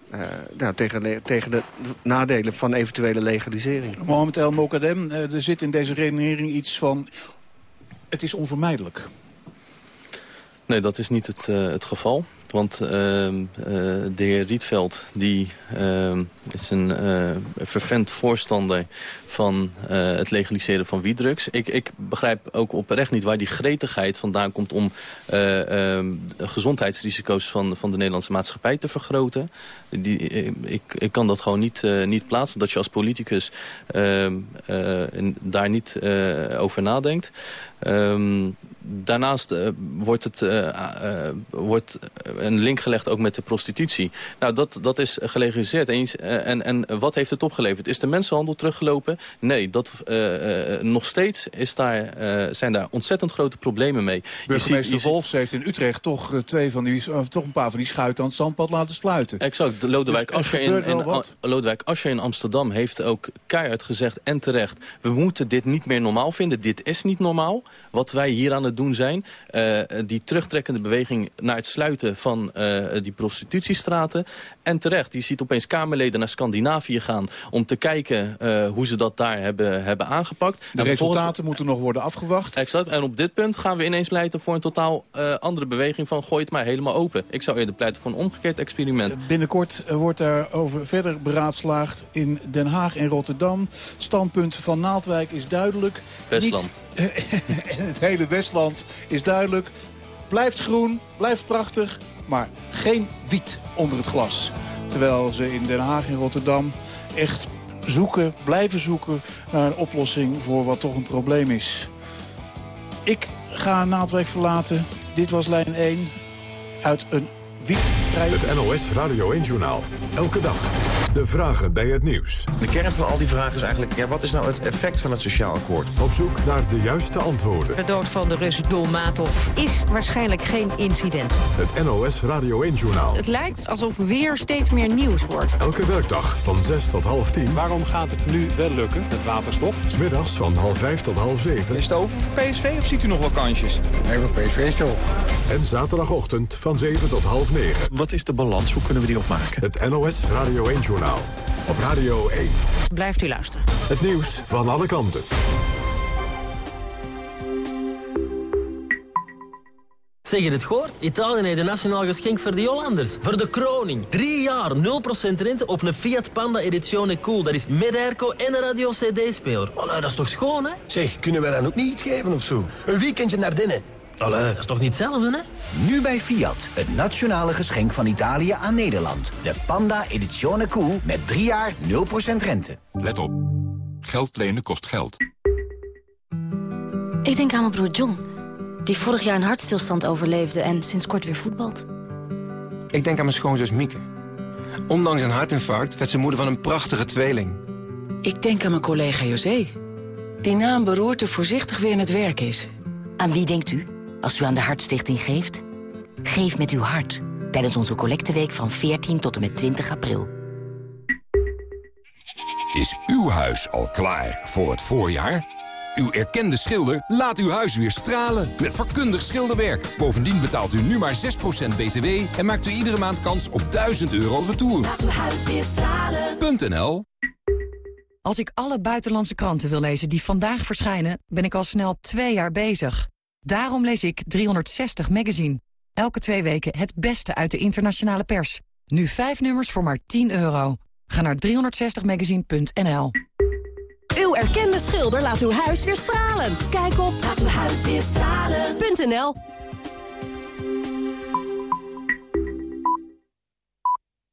nou, tegen, tegen de nadelen van eventuele legalisering. Mohamed El Mokadem, er zit in deze redenering iets van... het is onvermijdelijk. Nee, dat is niet het, het geval. Want uh, uh, de heer Rietveld die, uh, is een vervent voorstander van het legaliseren van wietdrugs. Ik, ik begrijp ook oprecht niet waar die gretigheid vandaan komt... om ehm, gezondheidsrisico's van, van de Nederlandse maatschappij te vergroten. Die, ik, ik kan dat gewoon niet, niet plaatsen. Dat je als politicus ehm, daar niet over nadenkt. Um, daarnaast uh, wordt, het, uh, uh, wordt een link gelegd ook met de prostitutie. Nou, dat, dat is gelegaliseerd. En, en, en wat heeft het opgeleverd? Is de mensenhandel teruggelopen? Nee, dat, nog steeds is daar, zijn daar ontzettend grote problemen mee. Burgemeester je ziet, Wolfs heeft in Utrecht toch, twee van die, toch een paar van die schuiten aan het zandpad laten sluiten. Exact. Lodewijk, dus Asscher in, in, Lodewijk Asscher in Amsterdam heeft ook keihard gezegd en terecht... we moeten dit niet meer normaal vinden. Dit is niet normaal. Wat wij hier aan het doen zijn. Uh, die terugtrekkende beweging naar het sluiten van uh, die prostitutiestraten. En terecht, die ziet opeens Kamerleden naar Scandinavië gaan... om te kijken uh, hoe ze dat daar hebben, hebben aangepakt. De resultaten moeten nog worden afgewacht. Exact. En op dit punt gaan we ineens pleiten voor een totaal andere beweging... van gooi het maar helemaal open. Ik zou eerder pleiten voor een omgekeerd experiment. Binnenkort wordt daarover verder beraadslaagd in Den Haag en Rotterdam. Standpunt van Naaldwijk is duidelijk. Westland. Niet, het hele Westland is duidelijk. Blijft groen, blijft prachtig, maar geen wiet onder het glas. Terwijl ze in Den Haag en Rotterdam echt zoeken, blijven zoeken... naar een oplossing voor wat toch een probleem is. Ik ga Naaldwijk verlaten. Dit was lijn 1 uit een Het NOS Radio 1-journaal. Elke dag de vragen bij het nieuws. De kern van al die vragen is eigenlijk... Ja, wat is nou het effect van het sociaal akkoord? Op zoek naar de juiste antwoorden. De dood van de Rus Dolmatov is waarschijnlijk geen incident. Het NOS Radio 1-journaal. Het lijkt alsof weer steeds meer nieuws wordt. Elke werkdag van 6 tot half 10. Waarom gaat het nu wel lukken, het waterstof? Smiddags van half 5 tot half 7. Is het over voor PSV of ziet u nog wel kansjes? Nee, voor PSV toch. En zaterdagochtend van 7 tot half 9. Wat is de balans? Hoe kunnen we die opmaken? Het NOS Radio 1-journaal op Radio 1. Blijft u luisteren. Het nieuws van alle kanten. Zeg je het gehoord? Italië heeft een nationaal geschenk voor de Hollanders. Voor de kroning. Drie jaar, 0% rente op een Fiat Panda Edizione Cool. Dat is met airco en een radio-cd-speler. Oh, dat is toch schoon, hè? Zeg, kunnen we dan ook niet iets geven of zo? Een weekendje naar binnen. Allee, dat is toch niet hetzelfde, hè? Nu bij Fiat, het nationale geschenk van Italië aan Nederland. De Panda Edizione Cool met 3 jaar 0% rente. Let op. Geld lenen kost geld. Ik denk aan mijn broer John, die vorig jaar een hartstilstand overleefde... en sinds kort weer voetbalt. Ik denk aan mijn schoonzus Mieke. Ondanks een hartinfarct werd ze moeder van een prachtige tweeling. Ik denk aan mijn collega José, die na een beroerte voorzichtig weer in het werk is. Aan wie denkt u? Als u aan de Hartstichting geeft? Geef met uw hart tijdens onze collecteweek van 14 tot en met 20 april. Is uw huis al klaar voor het voorjaar? Uw erkende schilder laat uw huis weer stralen met vakkundig schilderwerk. Bovendien betaalt u nu maar 6% btw en maakt u iedere maand kans op 1000 euro retour. Laat uw huis weer stralen. Als ik alle buitenlandse kranten wil lezen die vandaag verschijnen... ben ik al snel twee jaar bezig. Daarom lees ik 360 Magazine. Elke twee weken het beste uit de internationale pers. Nu vijf nummers voor maar 10 euro. Ga naar 360magazine.nl. Uw erkende schilder laat uw huis weer stralen. Kijk op laatuwhuisweerstralen.nl